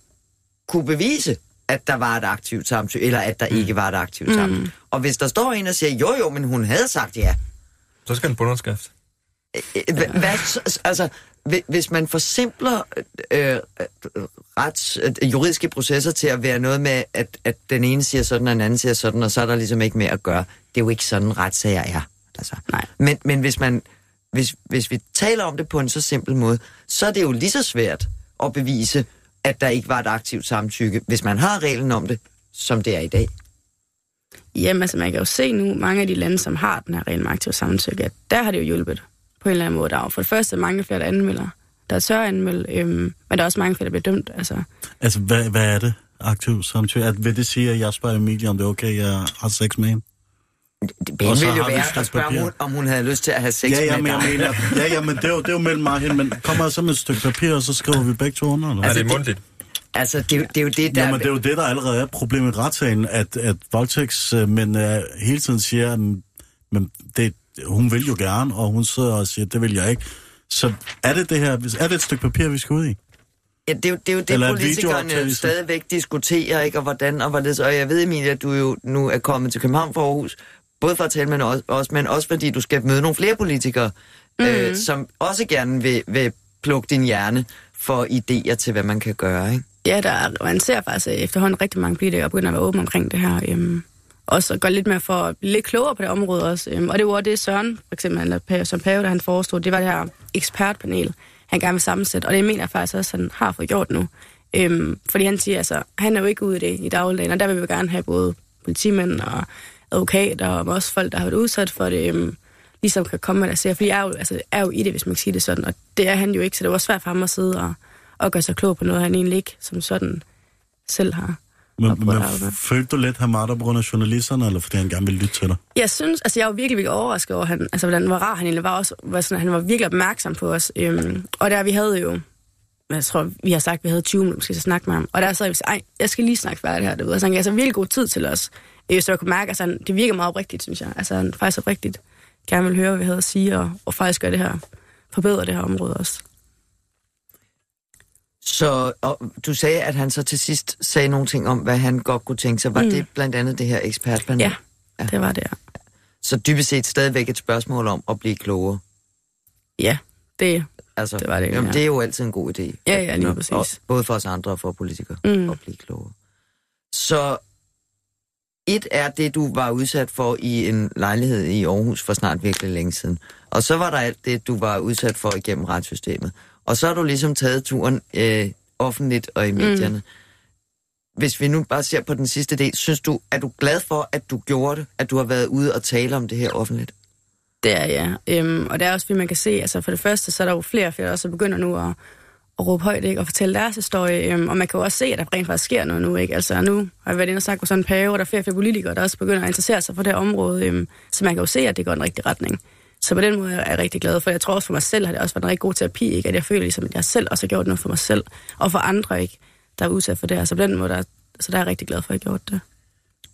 kunne bevise, at der var et aktivt samtykke, eller at der ikke var et aktivt samtykke. Og hvis der står en og siger, jo jo, men hun havde sagt ja, Så skal den på underskrift. Hva- hvad, så- altså, hvi- hvis man forsimpler øh, øh, rets, øh, juridiske processer til at være noget med, at, at den ene siger sådan, og den anden siger sådan, og så er der ligesom ikke mere at gøre. Det er jo ikke sådan, retssager er. Altså. Nej. Men, men hvis, man, hvis, hvis vi taler om det på en så simpel måde, så er det jo lige så svært at bevise, at der ikke var et aktivt samtykke, hvis man har reglen om det, som det er i dag. Jamen, altså man kan jo se nu, mange af de lande, som har den her regel med aktiv samtykke, at der har det jo hjulpet på en eller anden måde. Der er jo for det første mange flere, der anmelder. Der er tør anmelde, øhm, men der er også mange flere, der bliver dømt. Altså, Altså, hvad, hvad er det? Aktiv samtykke? At, vil det sige, at jeg spørger Emilie, om det er okay, jeg har sex med hende? Det så ville jo har vi et være at spørge, hun, om hun havde lyst til at have sex Ja, ja, med jeg dig. mener, ja, ja, men det er jo, det er jo mellem mig og hende, men kommer jeg så med et stykke papir, og så skriver vi begge to under, eller? Altså, det er det- mundtligt. Altså, det, er jo- det er jo det, der... Jamen, det er jo det, der allerede er problemet i retssagen, at, at voldtægtsmænd uh, hele tiden siger, at men det, hun vil jo gerne, og hun sidder og siger, det vil jeg ikke. Så er det det her, er det et stykke papir, vi skal ud i? Ja, det er jo det, er jo det Eller politikerne stadigvæk diskuterer, ikke? Og hvordan og hvorledes. Og jeg ved, Emilie, at du jo nu er kommet til København for Aarhus, både for at tale med os, også, men også fordi du skal møde nogle flere politikere, mm. øh, som også gerne vil, vil plukke din hjerne for idéer til, hvad man kan gøre, ikke? ja, der er, man ser faktisk at efterhånden rigtig mange politikere begynder at være åbne omkring det her. Øhm, også at gå lidt mere for at blive lidt klogere på det område også. Øhm, og det var det Søren, for eksempel, eller som Pave, der han forestod, det var det her ekspertpanel, han gerne vil sammensætte. Og det mener jeg faktisk også, at han har fået gjort nu. Øhm, fordi han siger, altså, han er jo ikke ude i det i dagligdagen, og der vil vi gerne have både politimænd og advokater, og også folk, der har været udsat for det, øhm, ligesom kan komme med deres sager. Fordi jeg er jo, altså, er jo i det, hvis man kan sige det sådan, og det er han jo ikke, så det var svært for ham at sidde og, og gøre sig klog på noget, han egentlig ikke som sådan selv har. Men, Og men følte du lidt, var der på grund af journalisterne, eller fordi han gerne ville lytte til dig? Jeg synes, altså jeg var virkelig, virkelig overrasket over, han, altså, hvordan hvor rar han egentlig var. Også, var sådan, han var virkelig opmærksom på os. Øhm, og der vi havde jo, jeg tror, vi har sagt, at vi havde 20 minutter, måske at snakke med ham. Og der sad vi og ej, jeg skal lige snakke færdigt her. Det ved. Så han gav altså virkelig god tid til os. Øh, så jeg kunne mærke, at altså, det virker meget oprigtigt, synes jeg. Altså han faktisk oprigtigt gerne vil høre, hvad vi havde at sige, og, og faktisk gøre det her, forbedre det her område også. Så og du sagde, at han så til sidst sagde nogle ting om, hvad han godt kunne tænke sig. Var mm. det blandt andet det her ekspertpanel? Ja, det var det, ja. Så dybest set stadigvæk et spørgsmål om at blive klogere. Ja, det, Altså, Det var det, jamen, ja. det er jo altid en god idé. Ja, ja, lige præcis. Og, både for os andre og for politikere Mm. at blive klogere. Så et er det, du var udsat for i en lejlighed i Aarhus for snart virkelig længe siden. Og så var der alt det, du var udsat for igennem retssystemet. Og så har du ligesom taget turen øh, offentligt og i medierne. Mm. Hvis vi nu bare ser på den sidste del, synes du, er du glad for, at du gjorde det? At du har været ude og tale om det her offentligt? Det er ja. Øhm, og det er også, fordi man kan se, altså for det første, så er der jo flere og flere, der også begynder nu at, at råbe højt, ikke? og fortælle deres historie. Øhm, og man kan jo også se, at der rent faktisk sker noget nu. Ikke? Altså nu har jeg været inde og sagt på sådan en pave, og der er flere flere politikere, der også begynder at interessere sig for det her område. Øhm, så man kan jo se, at det går i den rigtige retning. Så på den måde er jeg rigtig glad for. Jeg tror også for mig selv, har det også været en rigtig god terapi, ikke? at jeg føler ligesom, at jeg selv også har gjort noget for mig selv, og for andre, ikke? der er udsat for det her. Så på den måde, der, så der er jeg rigtig glad for, at jeg har gjort det.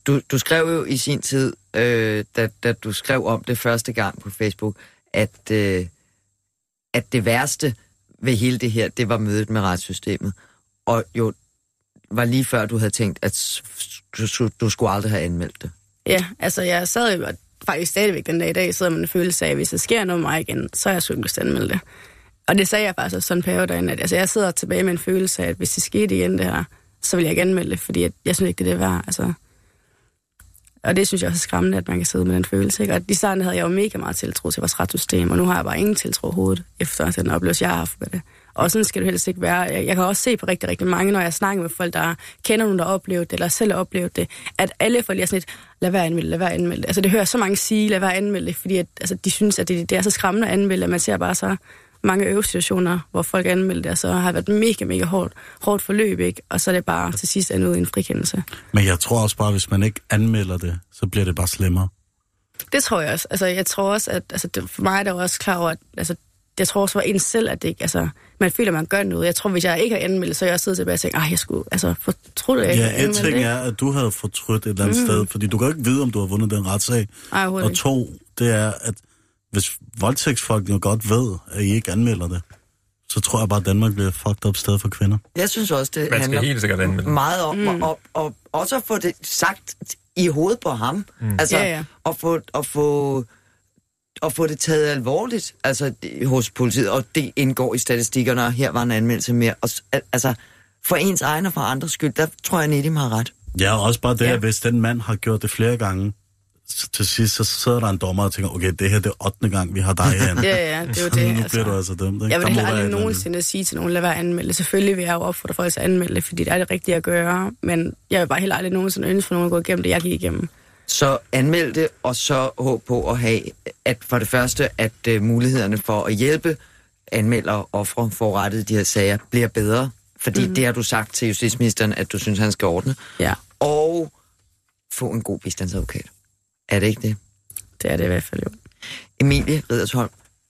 Du, du skrev jo i sin tid, øh, da, da du skrev om det første gang på Facebook, at, øh, at det værste ved hele det her, det var mødet med retssystemet. Og jo var lige før, du havde tænkt, at du, du skulle aldrig have anmeldt det. Ja, altså jeg sad jo faktisk stadigvæk den dag i dag, sidder man en følelse af, at hvis der sker noget med mig igen, så er jeg sgu ikke til at anmelde det. Og det sagde jeg faktisk også sådan periode derinde, at altså, jeg sidder tilbage med en følelse af, at hvis det skete igen det her, så vil jeg ikke anmelde det, fordi at jeg synes ikke, det er det værd. Altså. Og det synes jeg også er skræmmende, at man kan sidde med den følelse. Ikke? Og i starten havde jeg jo mega meget tiltro til vores retssystem, og nu har jeg bare ingen tiltro overhovedet, efter den oplevelse, jeg har haft med det. Og sådan skal det helst ikke være. Jeg, jeg kan også se på rigtig, rigtig mange, når jeg snakker med folk, der kender nogen, der har oplevet det, eller selv har oplevet det, at alle får lige sådan lidt, lad være at anmelde, lad være at anmelde. Altså det hører så mange sige, lad være at anmelde fordi at, altså, de synes, at det, det er så skræmmende at anmelde, at man ser bare så mange øvesituationer, hvor folk anmelder det, så har det været mega, mega hårdt, hårdt forløb, ikke? Og så er det bare til sidst i en frikendelse. Men jeg tror også bare, hvis man ikke anmelder det, så bliver det bare slemmere. Det tror jeg også. Altså, jeg tror også, at altså, det, for mig er jo også klar over, at altså, jeg tror også for en selv, at det ikke, altså, man føler, at man gør noget. Jeg tror, hvis jeg ikke har anmeldt, så er jeg også siddet tilbage og tænkt, ah, jeg skulle, altså, fortrudt jeg ikke. Ja, en ting det." er, at du havde fortrudt et eller andet mm. sted, fordi du kan ikke vide, om du har vundet den retssag. Ej, overhovedet Og to, det er, at hvis voldtægtsfolk jo godt ved, at I ikke anmelder det, så tror jeg bare, at Danmark bliver fucked up sted for kvinder. Jeg synes også, det Man skal handler helt sikkert anmelde. meget om, mm. og, og også at få det sagt i hovedet på ham. Mm. Altså, Ja, ja. At, få, at, få, at få det taget alvorligt altså, hos politiet, og det indgår i statistikkerne, og her var en anmeldelse mere. Og, altså, for ens egen og for andres skyld, der tror jeg, Nedim har ret. Ja, og også bare det, Ja. at hvis den mand har gjort det flere gange, til sidst så sidder der en dommer og tænker, okay, det her det er 8. gang, vi har dig herinde. Ja, ja, det er jo det. nu altså. bliver du altså dømt, ikke? Jeg vil heller aldrig nogensinde sige til nogen, lad være anmelde. Selvfølgelig vil jeg jo opfordre folk til at anmelde det, fordi det er det rigtige at gøre. Men jeg vil bare heller aldrig nogensinde ønske for nogen at gå igennem det, jeg gik igennem. Så anmeld det, og så håb på at have, at for det første, at uh, mulighederne for at hjælpe anmelder og ofre for rettet de her sager bliver bedre. Fordi mm-hmm. det har du sagt til justitsministeren, at du synes, han skal ordne. Ja, Og få en god bistandsadvokat. Er det ikke det? det er det i hvert fald jo. Emilie Riddersholm,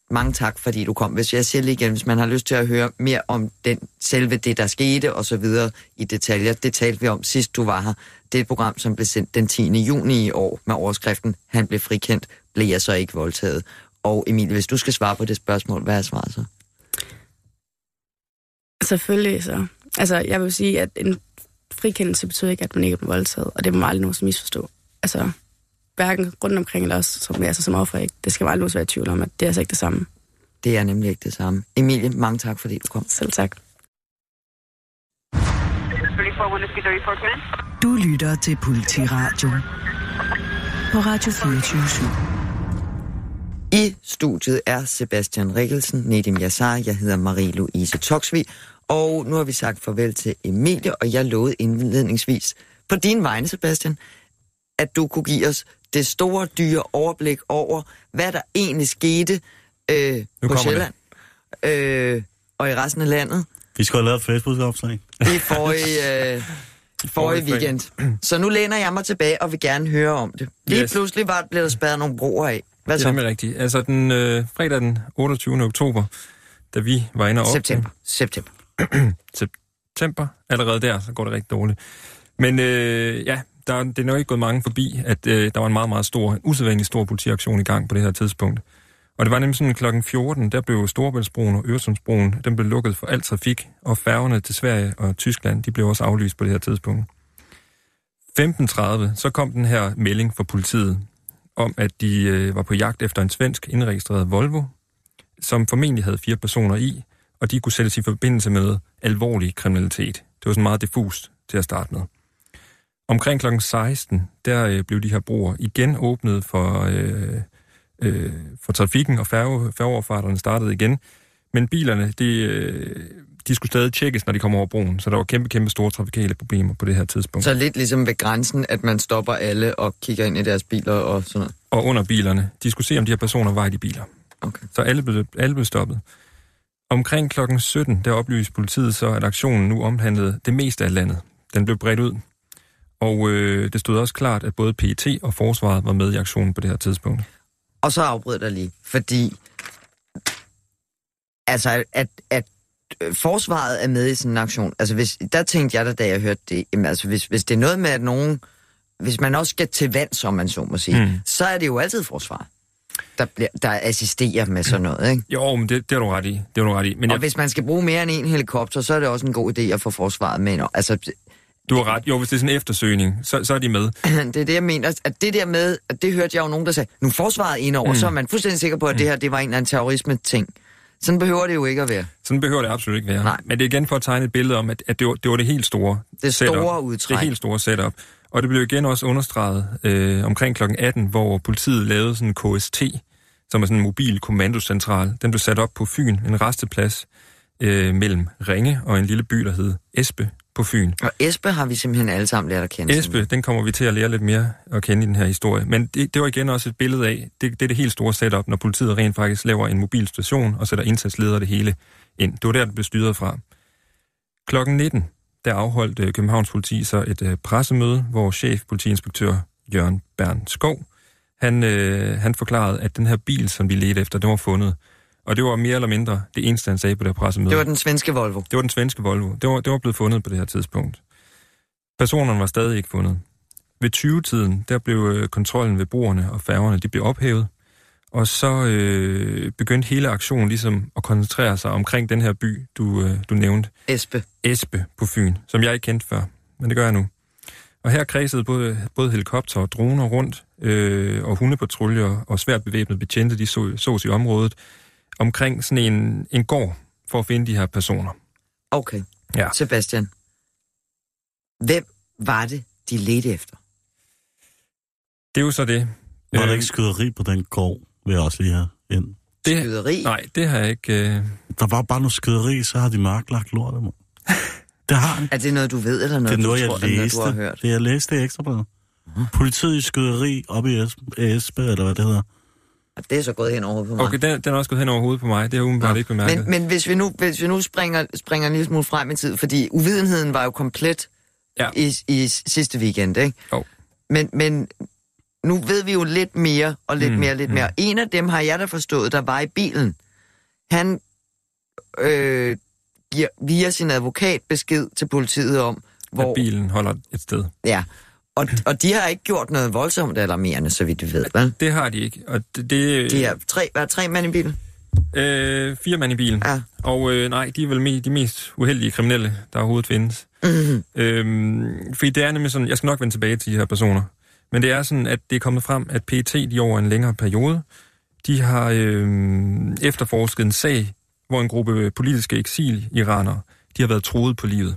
mange tak, fordi du kom. Hvis jeg siger lige igen, hvis man har lyst til at høre mere om den, selve det, der skete og så videre i detaljer, det talte vi om sidst du var her. Det er et program, som blev sendt den 10. juni i år med overskriften Han blev frikendt, blev jeg så ikke voldtaget. Og Emilie, hvis du skal svare på det spørgsmål, hvad er svaret så? Selvfølgelig så. Altså, jeg vil sige, at en frikendelse betyder ikke, at man ikke er blevet voldtaget, og det må man aldrig nogen som misforstå. Altså, hverken rundt omkring eller også som, altså, som offer ikke. Det skal man aldrig være i tvivl om, at det er altså ikke det samme. Det er nemlig ikke det samme. Emilie, mange tak, fordi du kom. Selv tak. Du lytter til Politiradio på Radio 24 I studiet er Sebastian Rikkelsen, Nedim Yassar, jeg hedder Marie-Louise Toksvig, og nu har vi sagt farvel til Emilie, og jeg lovede indledningsvis på din vegne, Sebastian, at du kunne give os det store, dyre overblik over, hvad der egentlig skete øh, på Sjælland øh, og i resten af landet Vi skal have lavet et Facebook-opslag. i forrige, øh, forrige weekend. Så nu læner jeg mig tilbage og vil gerne høre om det. Lige Yes. pludselig var, blev der spærret nogle broer af. Hvad Det er så? nemlig rigtigt. Altså den øh, fredag den 28. oktober, da vi var inde og optage- September. September. september. Allerede der, så går det rigtig dårligt. Men øh, ja, der, det er nok ikke gået mange forbi, at øh, der var en meget, meget stor, usædvanlig stor politiaktion i gang på det her tidspunkt. Og det var nemlig sådan klokken 14, der blev Storebæltsbroen og Øresundsbroen, den blev lukket for al trafik, og færgerne til Sverige og Tyskland, de blev også aflyst på det her tidspunkt. 15.30, så kom den her melding fra politiet om, at de øh, var på jagt efter en svensk indregistreret Volvo, som formentlig havde fire personer i, og de kunne sættes i forbindelse med alvorlig kriminalitet. Det var sådan meget diffust til at starte med. Omkring kl. 16, der øh, blev de her broer igen åbnet for, øh, øh, for trafikken, og færge, færgeoverfarterne startede igen. Men bilerne, de, øh, de skulle stadig tjekkes, når de kom over broen, så der var kæmpe, kæmpe store trafikale problemer på det her tidspunkt. Så lidt ligesom ved grænsen, at man stopper alle og kigger ind i deres biler og sådan noget. Og under bilerne, de skulle se, om de her personer var i de biler. Okay. Så alle blev, alle blev stoppet. Omkring klokken 17, der oplyste politiet så, at aktionen nu omhandlede det meste af landet. Den blev bredt ud. Og øh, det stod også klart, at både PET og Forsvaret var med i aktionen på det her tidspunkt. Og så afbryder der lige, fordi altså, at, at øh, forsvaret er med i sådan en aktion, altså hvis, der tænkte jeg da, da jeg hørte det, jamen, altså hvis, hvis det er noget med, at nogen, hvis man også skal til vand, som man så må sige, Mm. så er det jo altid forsvaret, der, bliver, der assisterer med sådan noget, ikke? Jo, men det, det har du ret i. Det har du ret i. Men Og jeg, hvis man skal bruge mere end en helikopter, så er det også en god idé at få forsvaret med. Altså, du har ret. Jo, hvis det er sådan en eftersøgning, så, så er de med. det er det, jeg mener. At det der med, at det hørte jeg jo nogen, der sagde, nu forsvaret indover, mm. så er man fuldstændig sikker på, at det her, det var en eller anden terrorisme-ting. Sådan behøver det jo ikke at være. Sådan behøver det absolut ikke være. Nej. Men det er igen for at tegne et billede om, at, at det, var, det var det helt store Det setup. store udtræk. Det helt store setup. Og det blev igen også understreget øh, omkring kl. 18, hvor politiet lavede sådan en KST, som er sådan en mobil kommandocentral. Den blev sat op på Fyn, en resteplads øh, mellem Ringe og en lille by, der hed Espe på Fyn. Og Esbe har vi simpelthen alle sammen lært at kende. Espe, den kommer vi til at lære lidt mere at kende i den her historie. Men det, det var igen også et billede af, det, det er det helt store setup, når politiet rent faktisk laver en mobil station og sætter indsatsledere det hele ind. Det var der, det blev styret fra. Klokken 19, der afholdt øh, Københavns politi så et øh, pressemøde, hvor chef politiinspektør Jørgen Bern Skov, han, øh, han forklarede, at den her bil, som de ledte efter, den var fundet. Og det var mere eller mindre det eneste, han sagde på det her pressemøde. Det var den svenske Volvo. Det var den svenske Volvo. Det var, det var blevet fundet på det her tidspunkt. Personerne var stadig ikke fundet. Ved 20-tiden, der blev øh, kontrollen ved broerne og færgerne, de blev ophævet, Og så øh, begyndte hele aktionen ligesom at koncentrere sig omkring den her by, du, øh, du nævnte, Esbe. Espe på Fyn, som jeg ikke kendte før, men det gør jeg nu. Og her kredsede både, både helikopter og droner rundt, øh, og hundepatruljer og svært bevæbnede betjente, de så, sås i området, omkring sådan en, en gård for at finde de her personer. Okay. Ja. Sebastian. Hvem var det, de ledte efter? Det er jo så det. Var der Øh, ikke skyderi på den gård, vil jeg også lige have ind. det, Skyderi? Nej, det har jeg ikke... Øh, Der var bare noget skyderi, så har de mørklagt lortet, mand. Det har de. Er det noget, du ved, eller noget, Det er noget, du jeg tror, eller noget, læste. du har hørt? Det jeg læste i Ekstrabladet. Politiet i skyderi op i Esbe, eller hvad det hedder. Det er så gået hen over hovedet på mig. okay, den, den er også gået hen over hovedet på mig. Det har jeg umiddelbart ikke bemærket. Men, men hvis vi nu, hvis vi nu springer, springer en lille smule frem i tid, fordi uvidenheden var jo komplet Ja. i, i sidste weekend, ikke? Jo. Men, men nu ved vi jo lidt mere, og lidt Mm, mere, lidt mm. mm. mere. En af dem har jeg da forstået, der var i bilen. Han øh, giver via sin advokat besked til politiet om, hvor... At bilen holder et sted. Ja, og, og de har ikke gjort noget voldsomt alarmerende, så vidt vi ved, vel? Det har de ikke. Og det, det, De er tre, er tre mænd i bilen. øh, fire mand i bilen. Ja. Og øh, nej, de er vel me- de mest uheldige kriminelle, der overhovedet findes. Mm-hmm. Øhm, fordi det er nemlig sådan, jeg skal nok vende tilbage til de her personer, men det er sådan, at det er kommet frem, at PET de over en længere periode, de har øhm, efterforsket en sag, hvor en gruppe politiske eksil-iranere, de har været troet på livet.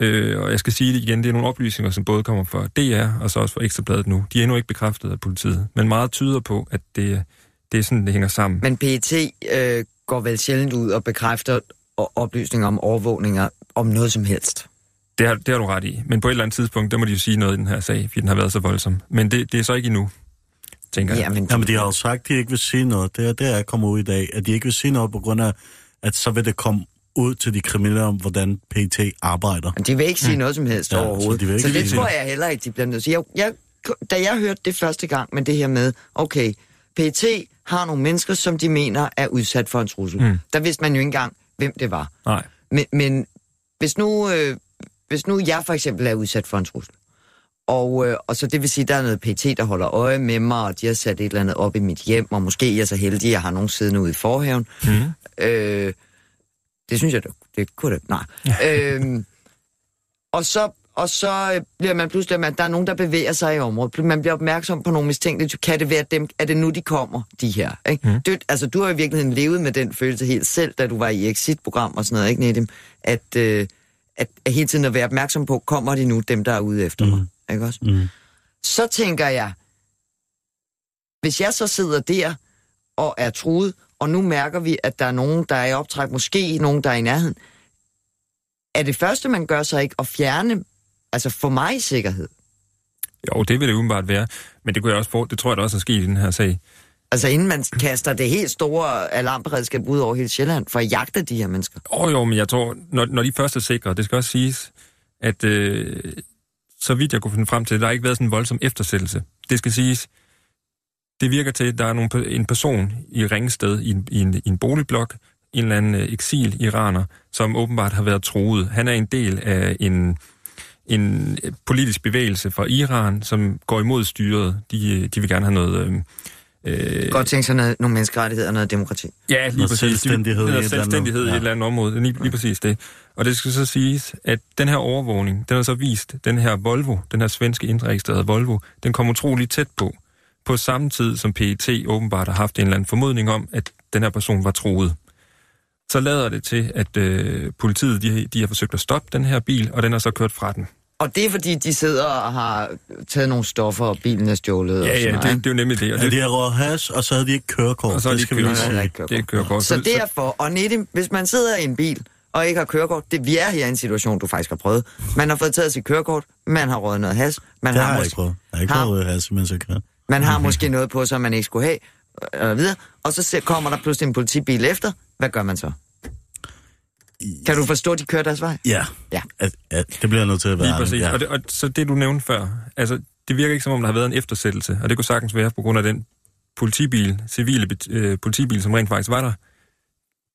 Øh, og jeg skal sige det igen, det er nogle oplysninger, som både kommer fra DR og så også fra Ekstrabladet nu. De er endnu ikke bekræftet af politiet, men meget tyder på, at det, det er sådan, det hænger sammen. Men PET øh, går vel sjældent ud og bekræfter oplysninger om overvågninger om noget som helst. Det har, det har du ret i. Men på et eller andet tidspunkt, der må de jo sige noget i den her sag, fordi den har været så voldsom. Men det, det er så ikke endnu, tænker jeg. Jamen, Jamen, de har jo sagt, at de ikke vil sige noget. Det er det, jeg kommer ud i dag. At de ikke vil sige noget på grund af, at så vil det komme ud til de kriminelle om, hvordan PET arbejder. Men de vil ikke sige noget som helst Ja, ja, så overhovedet. de Så, det tror jeg heller ikke, de bliver nødt til. Jeg, jeg, da jeg hørte det første gang med det her med, okay, PET har nogle mennesker, som de mener er udsat for en trussel. Mm. Mm. Der vidste man jo ikke engang, hvem det var. Nej. Men, men hvis, nu, øh, hvis nu jeg for eksempel er udsat for en trussel, og, øh, og så det vil sige, at der er noget PT, der holder øje med mig, og de har sat et eller andet op i mit hjem, og måske er jeg så heldig, at jeg har nogen siddende ude i forhaven. Mm. Øh, det synes jeg, det, det kunne det. Nej. øhm, og så, og så øh, bliver man pludselig, at der er nogen, der bevæger sig i området. Man bliver opmærksom på nogle mistænkte. Kan det være dem? Er det nu, de kommer, de her? Ikke? Mm. Det, altså, du har i virkeligheden levet med den følelse helt selv, da du var i Exit-program og sådan noget, ikke, Nedim? At, øh, at, at hele tiden at være opmærksom på, kommer de nu, dem, der er ude efter mig? Ikke også? Mm. så tænker jeg, hvis jeg så sidder der og er truet, og nu mærker vi, at der er nogen, der er i optræk, måske nogen, der er i nærheden, er det første, man gør så ikke at fjerne, altså for mig sikkerhed? Jo, det vil det umiddelbart være. Men det, kunne jeg også få, det tror jeg da også er sket i den her sag. Altså inden man kaster det helt store alarmberedskab ud over hele Sjælland, for at jagte de her mennesker. Åh oh, jo, men jeg tror, når, når de først er sikre, det skal også siges, at øh, så vidt jeg kunne finde frem til, der har ikke været sådan en voldsom eftersættelse. Det skal siges, det virker til, at der er nogle, en person i Ringsted i en, i en, i en boligblok, en eller anden øh, eksil-iraner, som åbenbart har været troet. Han er en del af en, en øh, politisk bevægelse fra Iran, som går imod styret. De, øh, de vil gerne have noget... Øh, øh, Godt tænke sig noget, nogle menneskerettigheder og noget demokrati. Ja, lige Noget præcis. selvstændighed i et Noget eller andet. selvstændighed i et eller andet område. Lige, lige præcis det. Og det skal så siges, at den her overvågning, den har så vist, den her Volvo, den her svenske indregistrerede Volvo, den kom utrolig tæt på. På samme tid, som PET åbenbart har haft en eller anden formodning om, at den her person var troet. Så lader det til, at øh, politiet de, de har forsøgt at stoppe den her bil, og den er så kørt fra den. Og det er fordi, de sidder og har taget nogle stoffer, og bilen er stjålet. og Ja, sådan ja, noget, det, det er jo nemlig det. Og Ja, det, de har råd hash, og så havde de ikke kørekort. Og så har det de skal vi ikke lige sige. det er kørekort. Så derfor, og Nedim, hvis man sidder i en bil og ikke har kørekort, det, vi er her i en situation, du faktisk har prøvet. Man har fået taget sit kørekort, man har røget noget has, man Det har, har jeg ikke prøvet. Jeg har ikke prøvet hash, mens jeg kører. Man har måske noget på, som man ikke skulle have, og videre, og så kommer der pludselig en politibil efter. Hvad gør man så? Kan du forstå, at de kører deres vej? Ja. Ja. At, at, det bliver nødt til at være. Lige præcis. Ja. Og, det, og så det, du nævnte før, altså, det virker ikke som om, der har været en eftersættelse, og det kunne sagtens være på grund af den politibil, civile øh, politibil, som rent faktisk var der.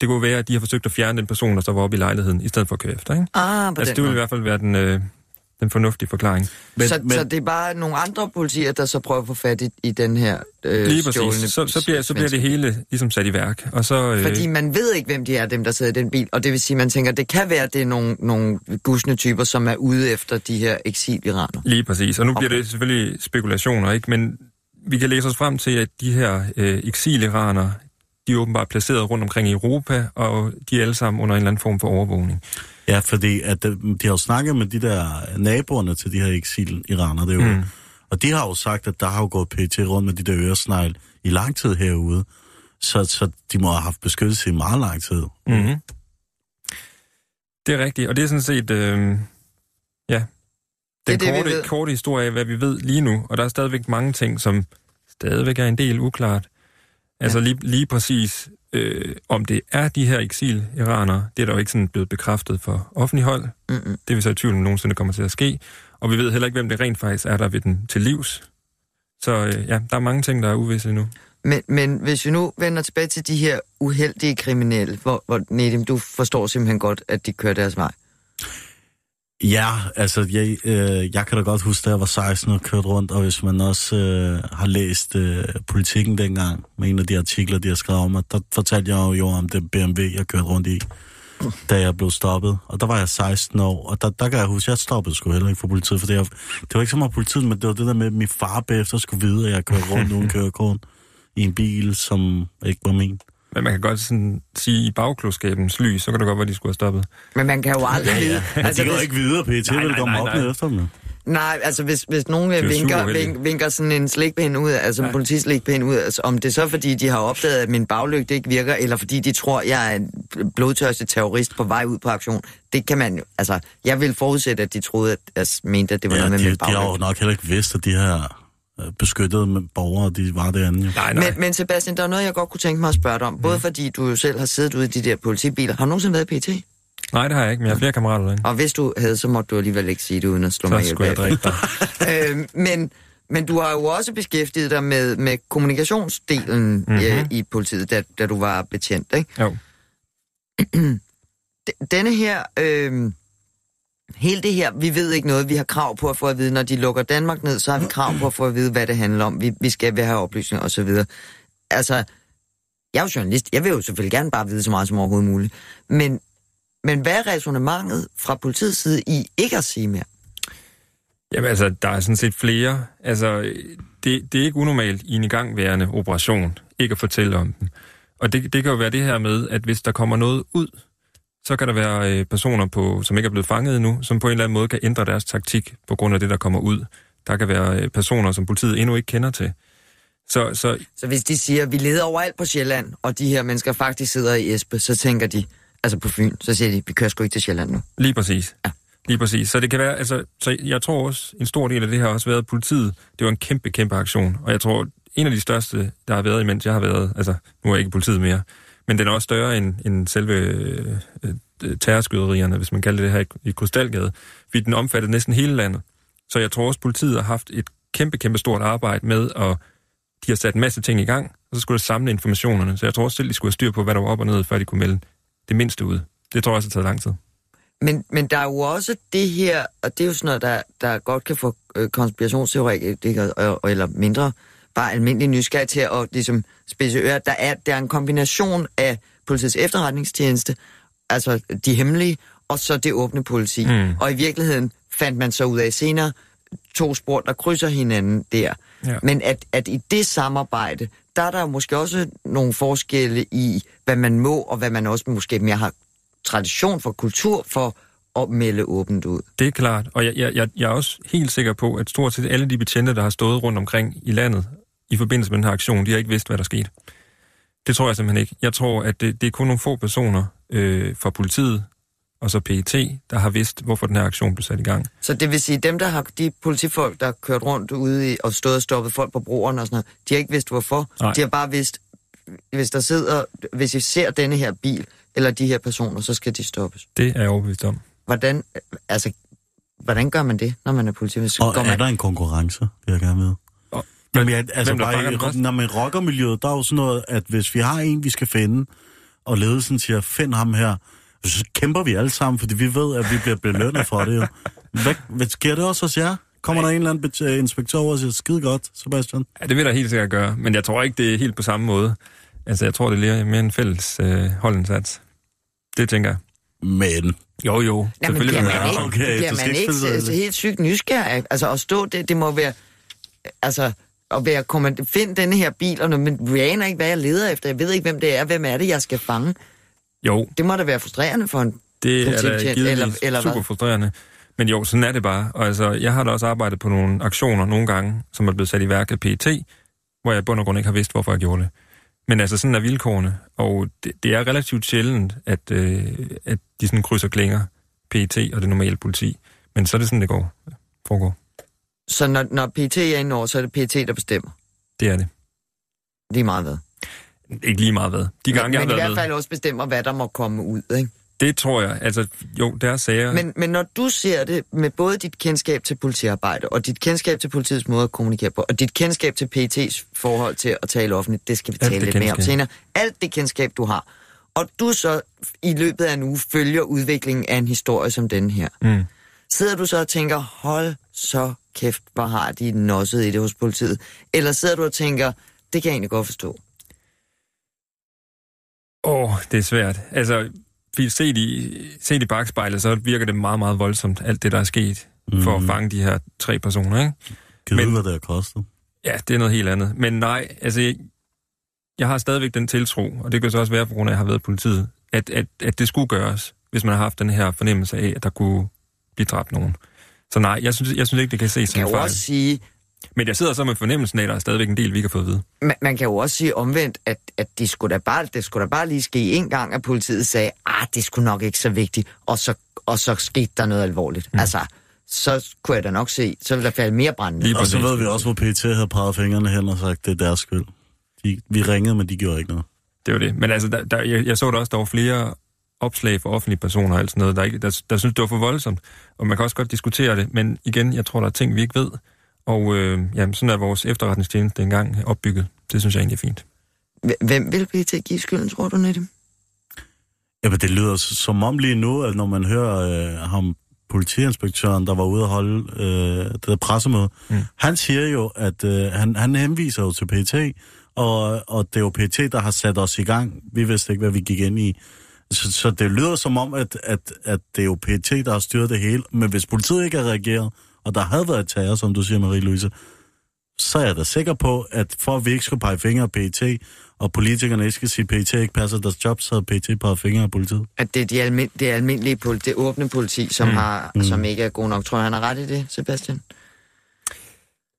Det kunne være, at de har forsøgt at fjerne den person, der så var oppe i lejligheden, i stedet for at køre efter, ikke? Ah, på Altså, den det ville i hvert fald være den, øh, den fornuftige forklaring. Men, så, men, så det er bare nogle andre politier, der så prøver at få fat i, i den her øh, Lige præcis. Så, så, bliver, så bliver det hele ligesom sat i værk. Og så, øh... Fordi man ved ikke, hvem de er, dem der sidder i den bil. Og det vil sige, man tænker, det kan være, det er nogle, nogle gusne typer, som er ude efter de her eksiliraner. Lige præcis. Og nu okay. bliver det selvfølgelig spekulationer, ikke? Men vi kan læse os frem til, at de her øh, eksiliraner, de er åbenbart placeret rundt omkring i Europa, og de er alle sammen under en eller anden form for overvågning. Ja, fordi at de, de har jo snakket med de der naboerne til de her eksil-iraner derude. Mm. Og de har jo sagt, at der har jo gået PT rundt med de der øresnegl i lang tid herude. Så, så de må have haft beskyttelse i meget lang tid. Mm. Det er rigtigt, og det er sådan set, øh, ja, den det korte, det, korte historie af, hvad vi ved lige nu. Og der er stadigvæk mange ting, som stadigvæk er en del uklart. Altså ja. lige, lige præcis, øh, om det er de her eksil-iranere, det er der jo ikke sådan blevet bekræftet for offentlig hold. Mm-hmm. Det vil så i tvivl, om nogensinde kommer til at ske. Og vi ved heller ikke, hvem det rent faktisk er, der ved den til livs. Så øh, ja, der er mange ting, der er uvisse nu. Men, men hvis vi nu vender tilbage til de her uheldige kriminelle, hvor, hvor Nedim, du forstår simpelthen godt, at de kører deres vej. Ja, altså, jeg, øh, jeg kan da godt huske, da jeg var 16 og kørte rundt, og hvis man også øh, har læst øh, politikken dengang, med en af de artikler, de har skrevet om, der fortalte jeg jo om det BMW, jeg kørte rundt i, da jeg blev stoppet. Og der var jeg 16 år, og der, der kan jeg huske, jeg stoppede sgu heller ikke for politiet, for det, jeg, det var ikke så meget politiet, men det var det der med, at min far bagefter skulle vide, at jeg kørte rundt uden kørekort i en bil, som ikke var min. Men man kan godt sådan sige, i bagklodskabens lys, så kan det godt være, de skulle have stoppet. Men man kan jo aldrig vide... Ja, ja. Altså, de går hvis... ikke videre, PT vil komme op med efter dem. Nej, altså hvis, hvis nogen vinker, vink, vinker sådan en slikpind ud, altså ja. en politislikpind ud, altså, om det er så fordi, de har opdaget, at min baglygte ikke virker, eller fordi de tror, jeg er en blodtørstig terrorist på vej ud på aktion, det kan man jo, altså, jeg vil forudsætte, at de troede, at jeg mente, at det var ja, noget med de, min baglygte. de har jo nok heller ikke vidst, at de her beskyttede borgere, de var. Nej, nej. Men, men Sebastian, der er noget, jeg godt kunne tænke mig at spørge dig om. Både mm. fordi du jo selv har siddet ude i de der politibiler. Har du nogensinde været i PT? Nej, det har jeg ikke, men jeg har flere kammerater derinde. Og hvis du havde, så måtte du alligevel ikke sige det, uden at slå så mig ihjel. Så skulle jeg øh, men, men du har jo også beskæftiget dig med, med kommunikationsdelen mm-hmm. øh, i politiet, da, da du var betjent, ikke? Jo. Denne her... Øh, hele det her, vi ved ikke noget, vi har krav på at få at vide, når de lukker Danmark ned, så har vi krav på at få at vide, hvad det handler om. Vi, vi skal have oplysninger osv. Altså, jeg er jo journalist, jeg vil jo selvfølgelig gerne bare vide så meget som overhovedet muligt. Men, men hvad er resonemanget fra politiets side i ikke at sige mere? Jamen altså, der er sådan set flere. Altså, det, det er ikke unormalt i en igangværende operation, ikke at fortælle om den. Og det, det kan jo være det her med, at hvis der kommer noget ud, så kan der være øh, personer, på, som ikke er blevet fanget endnu, som på en eller anden måde kan ændre deres taktik på grund af det, der kommer ud. Der kan være øh, personer, som politiet endnu ikke kender til. Så, så, så hvis de siger, at vi leder overalt på Sjælland, og de her mennesker faktisk sidder i Espe, så tænker de, altså på Fyn, så siger de, vi kører sgu ikke til Sjælland nu. Lige præcis. Ja. Lige præcis. Så det kan være, altså, så jeg tror også, en stor del af det her har også været politiet. Det var en kæmpe, kæmpe aktion. Og jeg tror, en af de største, der har været, imens jeg har været, altså, nu er jeg ikke politiet mere, men den er også større end, end selve øh, øh terrorskyderierne, hvis man kalder det her i, i Krystalgade, fordi den omfattede næsten hele landet. Så jeg tror også, politiet har haft et kæmpe, kæmpe stort arbejde med, at de har sat en masse ting i gang, og så skulle de samle informationerne. Så jeg tror også selv, de skulle have styr på, hvad der var op og ned, før de kunne melde det mindste ud. Det tror jeg også har taget lang tid. Men, men der er jo også det her, og det er jo sådan noget, der, der godt kan få øh, konspirationsteoretikere, eller mindre bare almindelig nysgerrig til at ligesom, spidse ører. Der er, der er en kombination af politiets efterretningstjeneste, altså de hemmelige, og så det åbne politi. Mm. Og i virkeligheden fandt man så ud af senere to spor, der krydser hinanden der. Ja. Men at, at i det samarbejde, der er der måske også nogle forskelle i, hvad man må, og hvad man også måske mere har tradition for kultur for at melde åbent ud. Det er klart, og jeg, jeg, jeg er også helt sikker på, at stort set alle de betjente, der har stået rundt omkring i landet i forbindelse med den her aktion, de har ikke vidst, hvad der skete. Det tror jeg simpelthen ikke. Jeg tror, at det, det er kun nogle få personer øh, fra politiet og så PET, der har vidst, hvorfor den her aktion blev sat i gang. Så det vil sige, dem, der har, de politifolk, der har kørt rundt ude i, og stået og stoppet folk på broerne og sådan noget, de har ikke vidst, hvorfor. Nej. De har bare vidst, hvis der sidder, hvis I ser denne her bil, eller de her personer, så skal de stoppes. Det er jeg overbevist om. Hvordan, altså, hvordan gør man det, når man er politimand? Og er man... der en konkurrence, vil jeg gerne med? Jamen, ja, altså bare, når man rockermiljøet, der er jo sådan noget, at hvis vi har en, vi skal finde, og ledelsen siger, find ham her, så kæmper vi alle sammen, fordi vi ved, at vi bliver belønnet for det jo. Hvad, hvad sker det også hos jer? Kommer der en eller anden øh, inspektør over og siger, skide godt, Sebastian? Ja, det vil der helt sikkert gøre, men jeg tror ikke, det er helt på samme måde. Altså, jeg tror, det er mere en fælles øh, holdindsats. Det tænker jeg. Men, Jo, jo. Jamen, selvfølgelig bliver vil man ikke, okay, bliver man ikke altså, helt sygt nysgerrig? Altså at stå, det, det må være, altså at være, kommer, find denne her bil, og men jeg aner ikke, hvad jeg leder efter. Jeg ved ikke, hvem det er. Hvem er det, jeg skal fange? Jo, Det må da være frustrerende for en... det er da eller- hvad? super frustrerende. Men jo, sådan er det bare. Og altså, jeg har da også arbejdet på nogle aktioner nogle gange, som er blevet sat i værk af PET, hvor jeg i bund og grund ikke har vidst, hvorfor jeg gjorde det. Men altså, sådan er vilkårene, og det, det er relativt sjældent, at, øh, at de sådan krydser klinger, PET og det normale politi. Men så er det sådan, det går, foregår. Så når, når PT er inde over, så er det PT, der bestemmer. Det er det. Lige meget hvad. Ikke lige meget hvad. De gange, men, jeg men har i været hvert fald også bestemmer, hvad der må komme ud, ikke? Det tror jeg. Altså, jo, der er sager. Men, men når du ser det med både dit kendskab til politiarbejde, og dit kendskab til politiets måde at kommunikere på, og dit kendskab til PET's forhold til at tale offentligt, det skal vi tale lidt mere om kendskab. senere. Alt det kendskab, du har, og du så i løbet af en uge følger udviklingen af en historie som den her, Mm. sidder du så og tænker, hold så kæft, hvor har de nosset i det hos politiet? Eller sidder du og tænker, det kan jeg egentlig godt forstå. Åh, oh, det er svært. Altså, set i, set i bagspejlet, så virker det meget, meget voldsomt, alt det, der er sket, mm. for at fange de her tre personer, ikke? kan du Men- hvad det har kostet? Ja, det er noget helt andet. Men nej, altså, jeg, jeg har stadigvæk den tiltro, og det kan så også være, på grund af, at jeg har været i politiet, at, at, at det skulle gøres, hvis man har haft den her fornemmelse af, at der kunne blive dræbt nogen. Så nej, jeg synes, jeg synes ikke, det kan ses Man som kan en fejl. også sige, Men jeg sidder så med fornemmelsen af, at der er stadigvæk en del, vi ikke har fået at vide. Man, man kan jo også sige omvendt, at, at det, skulle da bare, det skulle da bare lige ske en gang, at politiet sagde, ah, det skulle nok ikke så vigtigt, og så, og så skete der noget alvorligt. Mm. Altså, så kunne jeg da nok se, så ville der falde mere. Lige Og så ved vi også, hvor PT havde peget fingrene hen og sagt, det er deres skyld. De, vi ringede, men de gjorde ikke noget. Det var det. Men altså, der, der, jeg, jeg så der også, der var flere opslag for offentlige personer og alt sådan noget, der, ikke, der, der synes, det var for voldsomt. Og man kan også godt diskutere det, men igen, jeg tror, der er ting, vi ikke ved. Og øh, jamen, sådan er vores efterretningstjeneste engang opbygget. Det synes jeg egentlig er fint. Hvem vil PT give skylden, tror du, Nettie? Jamen, det lyder som om lige nu, at når man hører øh, ham, politiinspektøren, der var ude at holde øh, det der pressemøde, mm. han siger jo, at øh, han, han henviser jo til PT, og, og det er jo PT, der har sat os i gang. Vi vidste ikke, hvad vi gik ind i. Så, så det lyder som om, at, at, at det er jo PT, der har styret det hele. Men hvis politiet ikke har reageret, og der havde været terror, som du siger, Marie-Louise, så er jeg da sikker på, at for at vi ikke skulle pege fingre af PT, og politikerne ikke skal sige, at PT ikke passer deres job, så havde PT peget fingre af politiet. At det er de almin, det almindelige politi, det åbne politi, som, mm. har, mm. som ikke er god nok. Tror jeg, han har ret i det, Sebastian?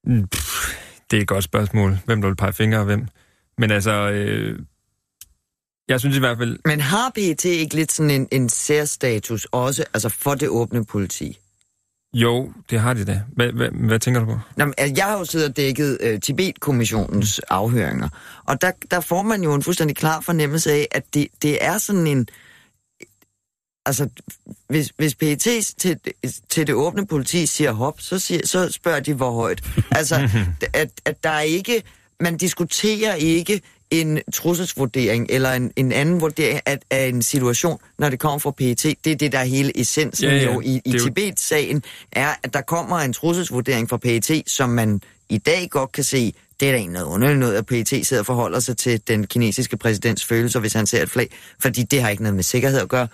Mm, pff, Det er et godt spørgsmål. Hvem der vil pege fingre af hvem? Men altså, øh, jeg synes i hvert fald, Men har PET ikke lidt sådan en, en særstatus også, altså for det åbne politi? jo, det har de da. Hvad, hvad, hvad tænker du på? Nå, men, altså, jeg har jo siddet og dækket øh, Tibet-kommissionens afhøringer, og der, der får man jo en fuldstændig klar fornemmelse af, at det, det er sådan en... Altså, hvis, hvis PET til, til det åbne politi siger hop, så, siger, så spørger de, hvor højt. Altså, at, at der er ikke... Man diskuterer ikke en trusselsvurdering eller en, en anden vurdering af, af en situation, når det kommer fra PET. Det er det, der er hele essensen Ja, ja, jo i, i er Tibet-sagen, er, at der kommer en trusselsvurdering fra PET, som man i dag godt kan se, det er da egentlig noget underligt noget, at PET sidder og forholder sig til den kinesiske præsidents følelser, hvis han ser et flag, fordi det har ikke noget med sikkerhed at gøre.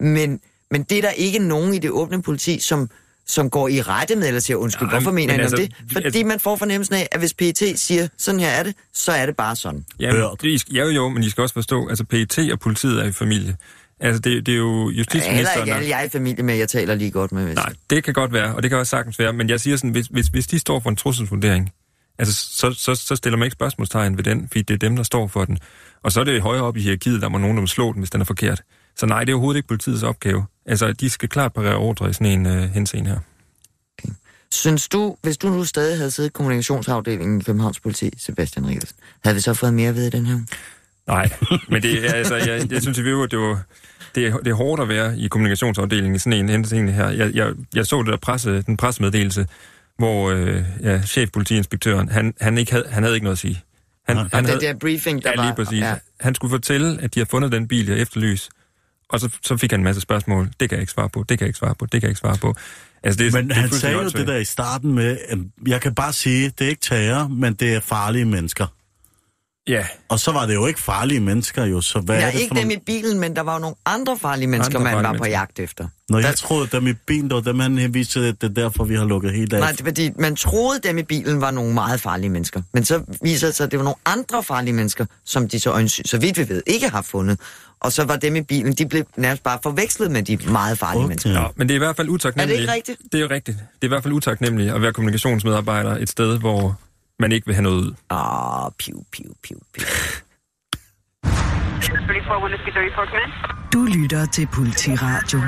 Men, men det er der ikke nogen i det åbne politi, som, som går i rette med, eller siger, undskyld, Nej, hvorfor mener men han altså, om det? Fordi man får fornemmelsen af, at hvis PET siger, sådan her er det, så er det bare sådan. Hørt. det, ja, jo, men I skal også forstå, altså PET og politiet er i familie. Altså, det, det er jo Heller justitsministeren... ikke alle jeg er i familie med, jeg taler lige godt med. Nej, det kan godt være, og det kan også sagtens være, men jeg siger sådan, hvis, hvis, hvis de står for en trusselsvurdering, altså, så, så, så stiller man ikke spørgsmålstegn ved den, fordi det er dem, der står for den. Og så er det højere op i hierarkiet, der må nogen, der må slå den, hvis den er forkert. Så nej, det er overhovedet ikke politiets opgave. Altså, de skal klart parere ordre i sådan en øh, henseende her. Synes du, hvis du nu stadig havde siddet i kommunikationsafdelingen i Københavns Politi, Sebastian Rikkelsen, havde vi så fået mere ved i den her? Nej, men det er, altså, jeg, jeg synes i virkeligheden, det var, det er, det er hårdt at være i kommunikationsafdelingen i sådan en henseende her. Jeg, jeg, jeg så det der presse, den pressemeddelelse, hvor øh, ja, chefpolitiinspektøren, han, han, ikke havde, han havde ikke noget at sige. Han, Nej. Han den der briefing, der ja, var... lige præcis. Ja. Ja. Han skulle fortælle, at de har fundet den bil, jeg efterlys, Og så, så fik han en masse spørgsmål. Det kan jeg ikke svare på, det kan jeg ikke svare på, det kan jeg ikke svare på. Altså, det, Men det han sagde jo det der i starten med, at jeg kan bare sige, det er ikke terror, men det er farlige mennesker. Ja, Og så var det jo ikke farlige mennesker jo, så hvad Ja, er det ikke for dem nogle... i bilen, men der var jo nogle andre farlige mennesker, Andre man farlige var på mennesker. jagt efter. Når Der- jeg troede, dem i bilen, var dem, han henviste, at det er derfor, vi har lukket helt af. Nej, det er fordi, man troede, dem i bilen var nogle meget farlige mennesker. Men så viser det sig, at det var nogle andre farlige mennesker, som de så øjensyn, så vidt vi ved, ikke har fundet. Og så var dem i bilen, de blev nærmest bare forvekslet med de meget farlige okay. Mennesker. Nå, men det er i hvert fald utaknemmeligt. Er det ikke rigtigt? Det er jo rigtigt. Det er i hvert fald utaknemmeligt at være kommunikationsmedarbejder et sted, hvor man ikke vil have noget ud. Åh, piv, piv. 34 Whiskey 34 command. Du lytter til Politiradio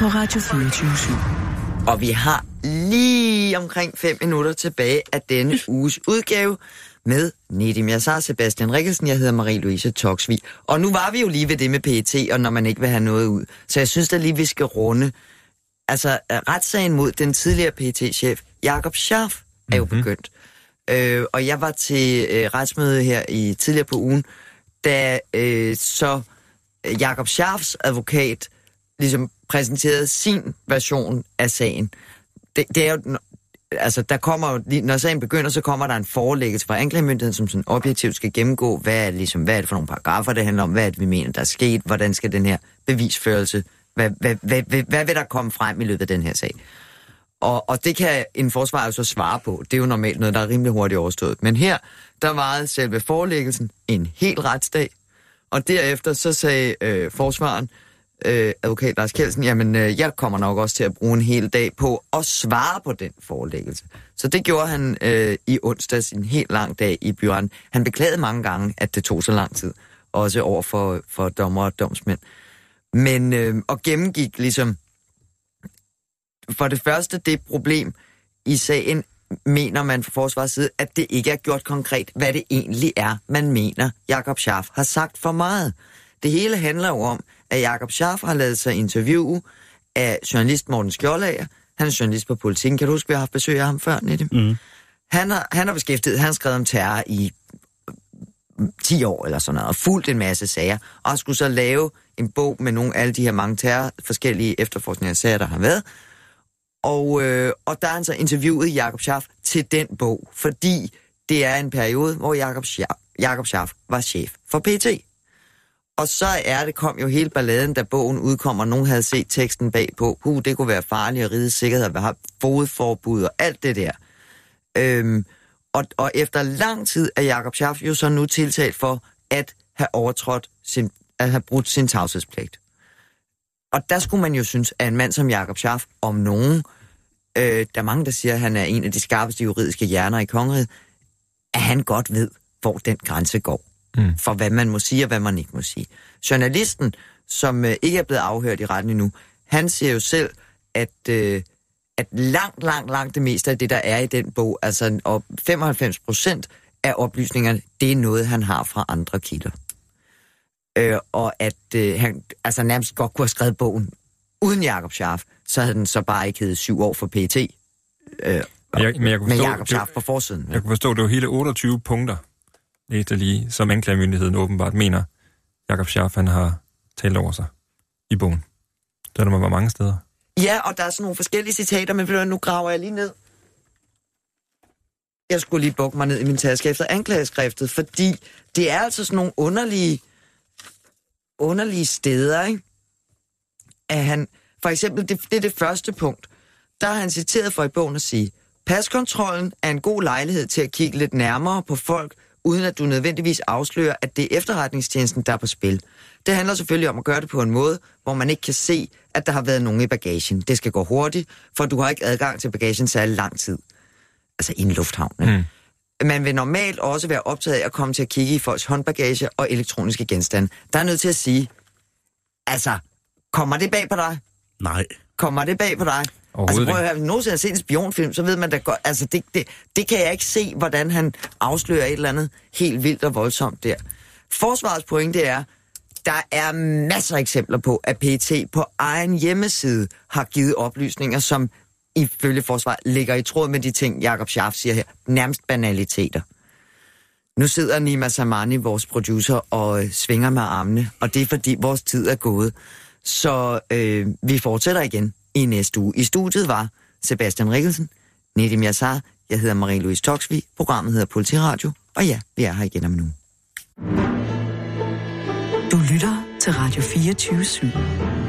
på Radio 24 Og vi har lige omkring 5 minutter tilbage af denne uges udgave med Nedim Yassar, Sebastian Rikkelsen, jeg hedder Marie-Louise Toksvig. Og nu var vi jo lige ved det med PET, og når man ikke vil have noget ud. Så jeg synes da lige, vi skal runde. Altså, retssagen mod den tidligere PET-chef, Jakob Schaff, er jo Mhm. begyndt. Øh, og jeg var til øh, retsmøde her i tidligere på ugen, da øh, så Jakob Schaffs advokat ligesom præsenterede sin version af sagen. Det, det er jo, altså der kommer når sagen begynder, så kommer der en forelæggelse fra anklagemyndigheden, som sådan objektivt skal gennemgå, hvad er, det ligesom, hvad er det for nogle paragrafer, det handler om, hvad er det, vi mener, der er sket, hvordan skal den her bevisførelse, hvad, hvad, hvad, hvad, hvad vil der komme frem i løbet af den her sag? Og, og det kan en forsvarer jo så svare på. Det er jo normalt noget, der er rimelig hurtigt overstået. Men her, der varede selve forelæggelsen en hel retsdag. Og derefter så sagde øh, forsvaren, øh, advokat Lars Kjeldsen, jamen øh, jeg kommer nok også til at bruge en hel dag på at svare på den forelæggelse. Så det gjorde han øh, i onsdags en helt lang dag i byretten. Han beklagede mange gange, at det tog så lang tid, også over for, for dommer og domsmænd. Men øh, og gennemgik ligesom for det første det problem i sagen, mener man fra forsvarets side, at det ikke er gjort konkret, hvad det egentlig er, man mener, Jakob Schaff har sagt for meget. Det hele handler jo om, at Jakob Schaff har lavet sig interviewe af journalist Morten Skjoldager. Han er journalist på Politiken. Kan du huske, vi har haft besøg af ham før, Nette? Mm. Han har, han har beskæftiget, han har skrevet om terror i 10 år eller sådan noget, og fulgt en masse sager, og skulle så lave en bog med nogle af alle de her mange terror, forskellige efterforskninger af sager, der har været. Og, øh, og der er han så interviewet Jakob Schaff til den bog, fordi det er en periode, hvor Jakob Schaff, Jakob Schaff var chef for PT. Og så er det, kom jo hele balladen, da bogen udkom, og nogen havde set teksten bagpå. Huh, det kunne være farligt at ride sikkerhed, at have fodforbud og alt det der. Øhm, og, og efter lang tid er Jakob Schaff jo så nu tiltalt for at have overtrådt sin, at have brudt sin tavshedspligt. Og der skulle man jo synes, at en mand som Jakob Schaff, om nogen, øh, der er mange, der siger, at han er en af de skarpeste juridiske hjerner i kongeriget, at han godt ved, hvor den grænse går. Mm. For hvad man må sige, og hvad man ikke må sige. Journalisten, som øh, ikke er blevet afhørt i retten endnu, han siger jo selv, at, øh, at langt, langt, langt det meste af det, der er i den bog, altså og 95 procent af oplysningerne, det er noget, han har fra andre kilder. Øh, og at øh, han altså nærmest godt kunne have skrevet bogen uden Jakob Scharf, så havde den så bare ikke heddet syv år for PT. Øh, Men jeg, men jeg kunne med forstå, Jakob det, Scharf på forsiden. Ja. jeg kunne forstå, det var hele 28 punkter, læste jeg lige, som anklagemyndigheden åbenbart mener, Jakob Schaff, han har talt over sig i bogen. Der må være mange steder. Ja, og der er sådan nogle forskellige citater, men nu graver jeg lige ned. Jeg skulle lige bukke mig ned i min taske efter anklageskriftet, fordi det er altså sådan nogle underlige, underlige steder, ikke? At han, for eksempel, det, det er det første punkt, der har han citeret for i bogen at sige, paskontrollen er en god lejlighed til at kigge lidt nærmere på folk, uden at du nødvendigvis afslører, at det er efterretningstjenesten, der er på spil. Det handler selvfølgelig om at gøre det på en måde, hvor man ikke kan se, at der har været nogen i bagagen. Det skal gå hurtigt, for du har ikke adgang til bagagen særlig lang tid. Altså i en lufthavn. Mm. Man vil normalt også være optaget af at komme til at kigge i folks håndbagage og elektroniske genstande. Der er nødt til at sige, altså, kommer det bag på dig? Nej. Kommer det bag på dig? Altså prøv at høre, hvis nogen har set en spionfilm, så ved man da godt, altså det, det, det kan jeg ikke se, hvordan han afslører et eller andet helt vildt og voldsomt der. Forsvarets pointe er, der er masser af eksempler på, at PET på egen hjemmeside har givet oplysninger, som ifølge forsvar ligger i tråd med de ting, Jakob Schaff siger her. Nærmest banaliteter. Nu sidder Nima Samani, vores producer, og øh, svinger med armene, og det er fordi vores tid er gået. Så øh, vi fortsætter igen i næste uge. I studiet var Sebastian Rikkelsen, Nedim Yassar, jeg hedder Marie-Louise Toksvi, programmet hedder Politiradio, og ja, vi er her igen om nu. Du lytter til Radio 24 /7.